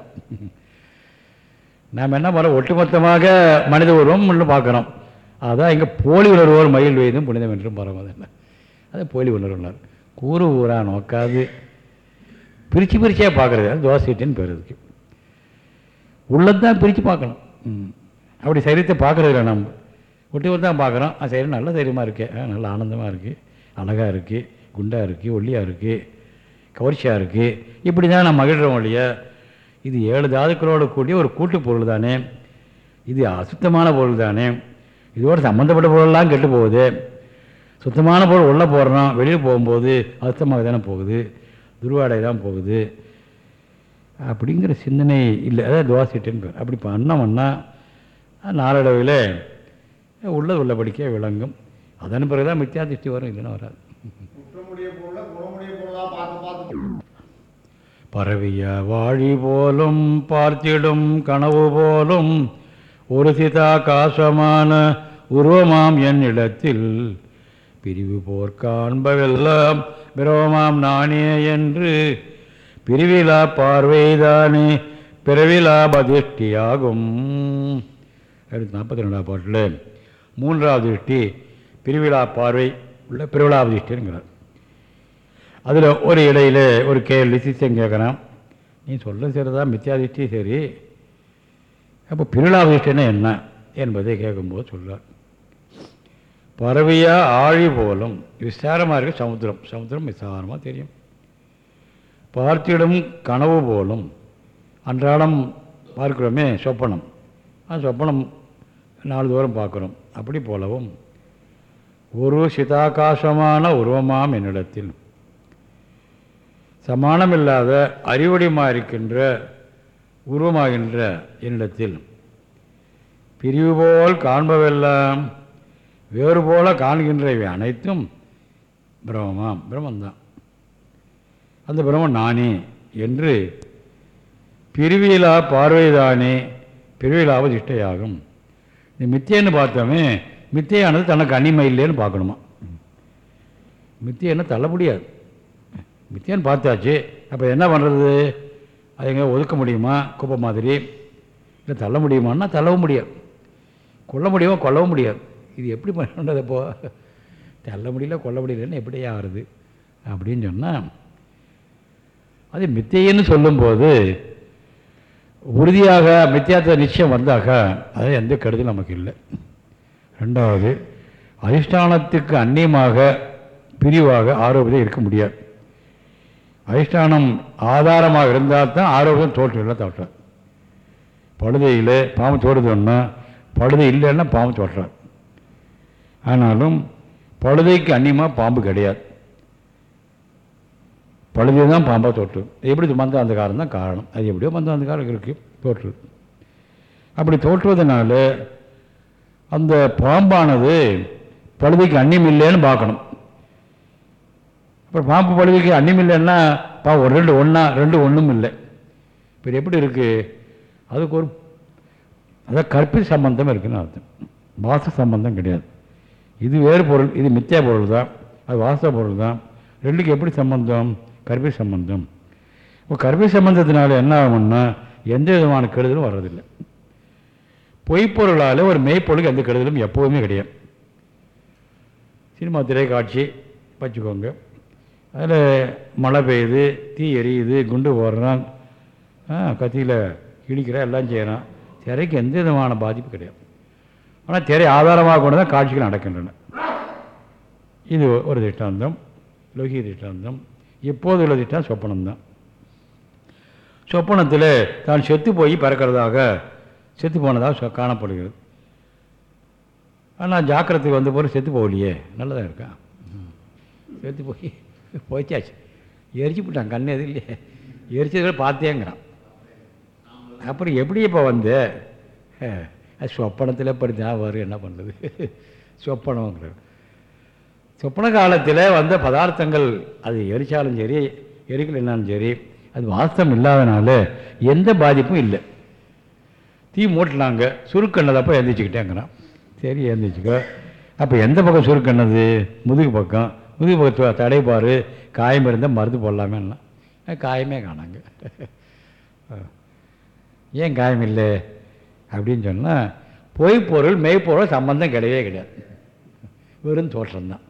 நாம் என்ன பண்ண ஒட்டுமொத்தமாக மனித உருவம் ஒன்று பார்க்குறோம் அதான் இங்கே போலி உணர்வோர் மயில் வெய்தும் புனிதம் என்றும் பரவாயில்ல அது போலி உணர்வுனர். கூறு ஊராக நோக்காது. பிரித்து பிரித்தே பார்க்குறது அது தோசைட்டின்னு பேர் உள்ளது தான் பிரித்து பார்க்கணும். ம். அப்படி சரீரத்தை பார்க்குறது இல்லை நம்ம ஒட்டி தான் பார்க்குறோம். அது சரி நல்ல தைரியமாக இருக்கு. ஆ நல்ல ஆனந்தமாக இருக்குது அழகாக இருக்குது குண்டாக இருக்குது ஒல்லியாக இருக்குது கவர்ச்சியாக இருக்குது இப்படி தான் நான் மகிழ்கிறோம் ஒழிய இது ஏழு தாதுக்களோடு கூடிய ஒரு கூட்டு பொருள் தானே. இது அசுத்தமான பொருள் தானே. இதோடு சம்மந்தப்பட்ட பொருள்லாம் கெட்டு போகுது. சுத்தமான பொருள் உள்ளே போடுறோம் வெளியே போகும்போது அசுத்தமாக தானே போகுது. துருவாடை தான் போகுது. அப்படிங்கிற சிந்தனை இல்லை. அதாவது துவாசிட்டுன்னு பேர். அப்படி பண்ணோம்னா நாளடைவில் உள்ளது உள்ளபடிக்கே விளங்கும். அதன் பிறகு தான் மித்தியா திருஷ்டி வரும். இல்லைன்னா வராது. குற்றமுடைய பரவிய வாழி போலும் பார்த்திடும் கனவு போலும் ஒரு சிதா காசமான உருவமாம் என் இடத்தில் பிரிவு போர் காண்பவெல்லாம் பிரவமாம் நானே என்று பிரிவிழா பார்வைதானே பிறவிழா பதிஷ்டியாகும். அடுத்து நாற்பத்தி ரெண்டாம் பாட்டில் மூன்றாவது திருஷ்டி பிரிவிழா பார்வை உள்ள பிரிவிழா திருஷ்டிங்கிறார் அதில் ஒரு இடையில் ஒரு கேள்வி சிஷ்யம் கேட்குறான். நீ சொல்ல சரிதா மித்யாதிஷ்டி சரி. அப்போ பிரிவிழா பிரிவிழாதிஷ்டின்னா என்ன என்பதை கேட்கும்போது சொல்கிறார் பறவையா ஆழி போலும் விசாரமாக இருக்க சமுத்திரம். சமுத்திரம் விசாரமாக தெரியும். பார்த்திடும் கனவு போலும் அன்றாடம் பார்க்கிறோமே சொப்பனம். அந்த சொப்பனம் நாலு தூரம் பார்க்குறோம். அப்படி போலவும் ஒரு சிதாகாசமான உருவமாம் என்னிடத்தில். சமானமில்லாத அறிவடிமாக இருக்கின்ற உருவமாகின்ற என்னிடத்தில். பிரிவு போல் காண்பவெல்லாம் வேறு போல காண்கின்ற இவை அனைத்தும் பிரம்மமாம் பிரம்மந்தான் அந்த பிரம்மன் நானே என்று பிரிவிலா பார்வைதானே பிரிவிலாவது இஷ்டையாகும் இந்த மித்தியன்னு பார்த்தோமே மித்தியானது தனக்கு அனிமை இல்லைன்னு பார்க்கணுமா? மித்தியன்னு தள்ள முடியாது. மித்தியான்னு பார்த்தாச்சு அப்போ என்ன பண்ணுறது அது எங்கே ஒதுக்க முடியுமா? குப்பை மாதிரி. இல்லை தள்ள முடியுமான்னா தள்ளவும் முடியாது. கொல்ல முடியுமா கொல்லவும் முடியாது. இது எப்படி பண்ணுறது அப்போ? தள்ள முடியல கொல்ல முடியலன்னு எப்படி ஆறுது? அப்படின்னு சொன்னால் அது மித்தைன்னு சொல்லும்போது உறுதியாக மித்தியாத்த நிச்சயம் வந்தாக அது எந்த கருதும் நமக்கு இல்லை. ரெண்டாவது அதிஷ்டானத்துக்கு அந்நியமாக பிரிவாக ஆரோபிதம் இருக்க முடியாது. அதிஷ்டானம் ஆதாரமாக இருந்தால் தான் ஆரோக்கியம் தோற்றல தோற்றார். பழுதையில் பாம்பு தோடுதோன்னா பழுதை இல்லைன்னா பாம்பு தோற்றார். ஆனாலும் பழுதைக்கு அந்நியமாக பாம்பு கிடையாது. பழுதை தான் பாம்பாக தோற்று. எப்படி மந்த அந்த காரம் தான் காரணம். அது எப்படியோ மந்த அந்த காரம் இருக்குது தோற்று. அப்படி தோற்றுவதனால அந்த பாம்பானது பழுதைக்கு அந்நியம் இல்லைன்னு பார்க்கணும். அப்புறம் பாம்பு பழுதைக்கு அந்நியம் இல்லைன்னா பா ஒரு ரெண்டு ஒன்றா ரெண்டு ஒன்றும் இல்லை. இப்போ எப்படி இருக்குது அதுக்கு ஒரு அதான் கற்பித சம்பந்தம் இருக்குன்னு அர்த்தம். பாச சம்பந்தம் கிடையாது. இது வேறு பொருள் இது மித்தியா பொருள் தான் அது வாச பொருள் தான் ரெண்டுக்கு எப்படி சம்பந்தம்? கற்பித சம்பந்தம். இப்போ கற்பித சம்பந்தத்தினால என்ன ஆகும்னா எந்த விதமான கெடுதலும் வர்றதில்லை. பொய்ப்பொருளால் ஒரு மெய்ப்பொருளுக்கு எந்த கெடுதலும் எப்போவுமே கிடையாது. சினிமா திரை காட்சி வச்சுக்கோங்க. அதில் மழை பெய்யுது தீ எரியுது குண்டு போடுறான். கத்தியில் இடிக்கிறான் எல்லாம் செய்கிறான். திரைக்கு எந்த விதமான பாதிப்பு கிடையாது. ஆனால் திரை ஆதாரமாக கொண்டு தான் காட்சிகள் நடக்கின்றன. இது ஒரு திட்டாந்தம் லௌகிக திட்டாந்தம் இப்போது உள்ள திட்டம் சொப்பனம்தான் சொப்பனத்தில் தான் செத்து போய் பறக்கிறதாக செத்து போனதாக சொ- காணப்படுகிறது. ஆனால் ஜாக்கிரத்துக்கு வந்த போது செத்து போகலையே நல்லதாக இருக்கான் செத்து போய் போய்ச்சாச்சு எரிச்சு விட்டான் கண்ணு எது இல்லையே. எரிச்சதை பார்த்தேங்கிறான் அப்புறம் எப்படி இப்போ வந்து அது சொப்பனத்தில் இப்படி ஞாபகம் வரும் என்ன பண்ணுறது சொப்பனங்கிறது சொப்பன காலத்தில் வந்த பதார்த்தங்கள் அது எரிச்சாலும் சரி எரிக்கலைன்னாலும் சரி அது வாஸ்தவம் இல்லாதனால எந்த பாதிப்பும் இல்லை. தீ மூட்டினாங்க சுருக்கண்ணதப்போ எந்திரிச்சுக்கிட்டேங்கிறான் சரி எழுந்திரிச்சிக்கோ. அப்போ எந்த பக்கம் சுருக்கண்ணது முதுகு பக்கம். முதுகு பக்கத்து தடைப்பார் காயம் இருந்தால் மருந்து போடலாமேன்னா. காயமே காணாங்க. ஏன் காயம் இல்லை? அப்படின்னு சொன்னால் பொய்ப்பொருள் மெய்ப்பொருள் சம்பந்தம் கிடையவே கிடையாது. வெறும் தோற்றம்தான்.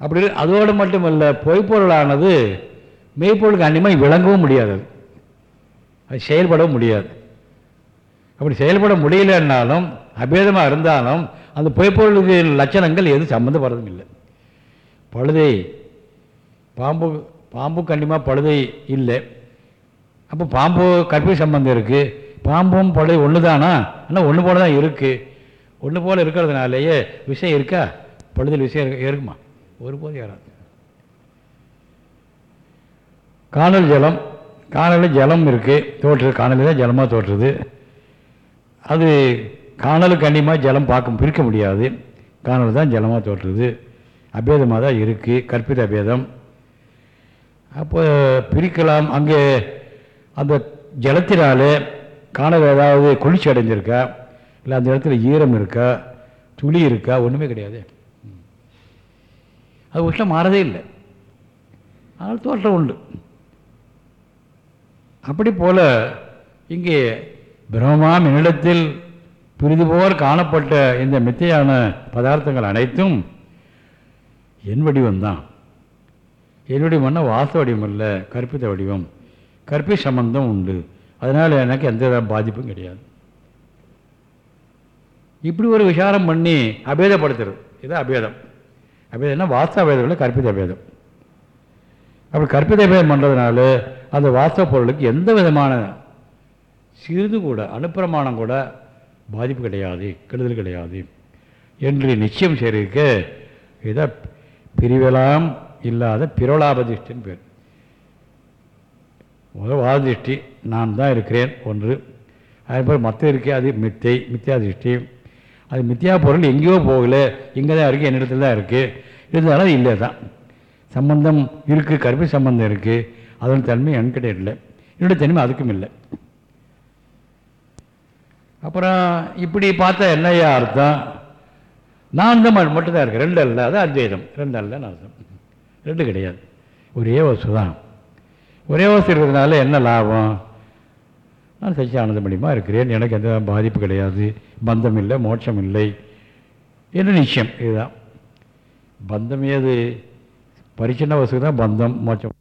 அப்படி அதோடு மட்டுமல்ல பொய்ப்பொருளானது மெய்ப்பொருளுக்கு அந்நியமாக விளங்கவும் முடியாது அது. செயல்படவும் முடியாது. அப்படி செயல்பட முடியலன்னாலும் அபேதமாக இருந்தாலும் அந்த பொய்ப்பொருளுக்கு லட்சணங்கள் எதுவும் சம்மந்தப்படுறதும் இல்லை. பழுதை பாம்பு பாம்பு கண்டிப்பாக பழுதை இல்லை. அப்போ பாம்பு கற்பி சம்பந்தம் இருக்குது பாம்பும் பழுதை ஒன்று தானா ஆனால் ஒன்று போல தான் இருக்குது ஒன்று போல் இருக்கிறதுனாலேயே விஷயம் இருக்கா? பழுதில் விஷயம் இருக்குமா? இருக்குமா ஒருபோதும் ஏறாது. காணல் ஜலம் காணலில் ஜலம் இருக்குது தோற்றுது காணலில் தான் ஜலமாக தோற்றுது. அது காணலுக்கு கண்டிப்பாக ஜலம் பார்க்க பிரிக்க முடியாது. காணல் தான் ஜலமாக தோற்றுது. அபேதமாக தான் இருக்குது கற்பித அபேதம். அப்போ பிரிக்கலாம். அங்கே அந்த ஜலத்தினாலே காணல் ஏதாவது குளிர்ச்சி அடைஞ்சிருக்கா? இல்லை அந்த இடத்துல ஈரம் இருக்கா? துளி இருக்கா? ஒன்றுமே கிடையாது. அது உஷ்ணம் மாறதே இல்லை. அதனால் தோற்றம் உண்டு. அப்படி போல இங்கே பிரம்மமாம் என்னிடத்தில் புரிதுபோல் காணப்பட்ட இந்த மித்தையான பதார்த்தங்கள் அனைத்தும் என் வடிவம்தான் என் வடிவம்னா வாச வடிவம் இல்லை கற்பித்த வடிவம். கற்பி சம்பந்தம் உண்டு. அதனால் எனக்கு எந்த வித பாதிப்பும் கிடையாது. இப்படி ஒரு விசாரம் பண்ணி அபேதப்படுத்துறது. இது அபேதம். அபேதம்னா வாஸ்தவ அபேதம் இல்லை கற்பித அபேதம். அப்படி கற்பித அபேதம் பண்ணுறதுனால அந்த வாஸ்தவ பொருளுக்கு எந்த விதமான சிறிது கூட அனுப்பிரமாணம் கூட பாதிப்பு கிடையாது கெடுதல் கிடையாது என்று நிச்சயம் செய்திருக்க இதை பிரிவெல்லாம் இல்லாத பிரலாபதிஷ்டின்னு பேர். முதல் வாதிஷ்டி நான் தான் இருக்கிறேன் ஒன்று. அதுபோல் மற்ற இருக்கே அது மித்தை மித்தியாதிஷ்டி திருஷ்டி அது மித்தியா பொருள் எங்கேயோ போகல இங்கே தான் இருக்குது என்னிடத்துல தான் இருக்குது இருந்தாலும் அது இல்லை தான் சம்பந்தம் இருக்குது கருப்பு சம்பந்தம் இருக்குது அதன் தன்மை என்கிட்ட இல்லை. என்னுடைய தன்மை அதுக்கும் இல்லை. அப்புறம் இப்படி பார்த்தா என்னையா அர்த்தம்? நான் தான் மட்டும்தான் இருக்கேன். ரெண்டு அல்ல அது அத்வைதம். ரெண்டு அல்ல அர்த்தம். ரெண்டு கிடையாது. ஒரே வசு தான் ஒரே வஸ்து இருக்கிறதுனால என்ன லாபம்? நான் சச்சி ஆனந்தமணியமாக இருக்கிறேன். எனக்கு எந்த பாதிப்பு கிடையாது. பந்தம் இல்லை மோட்சம் இல்லை. என்று நிச்சயம்? இதுதான். பந்தம் ஏது? பரிச்சின்ன வசதி தான் பந்தம் மோட்சம்.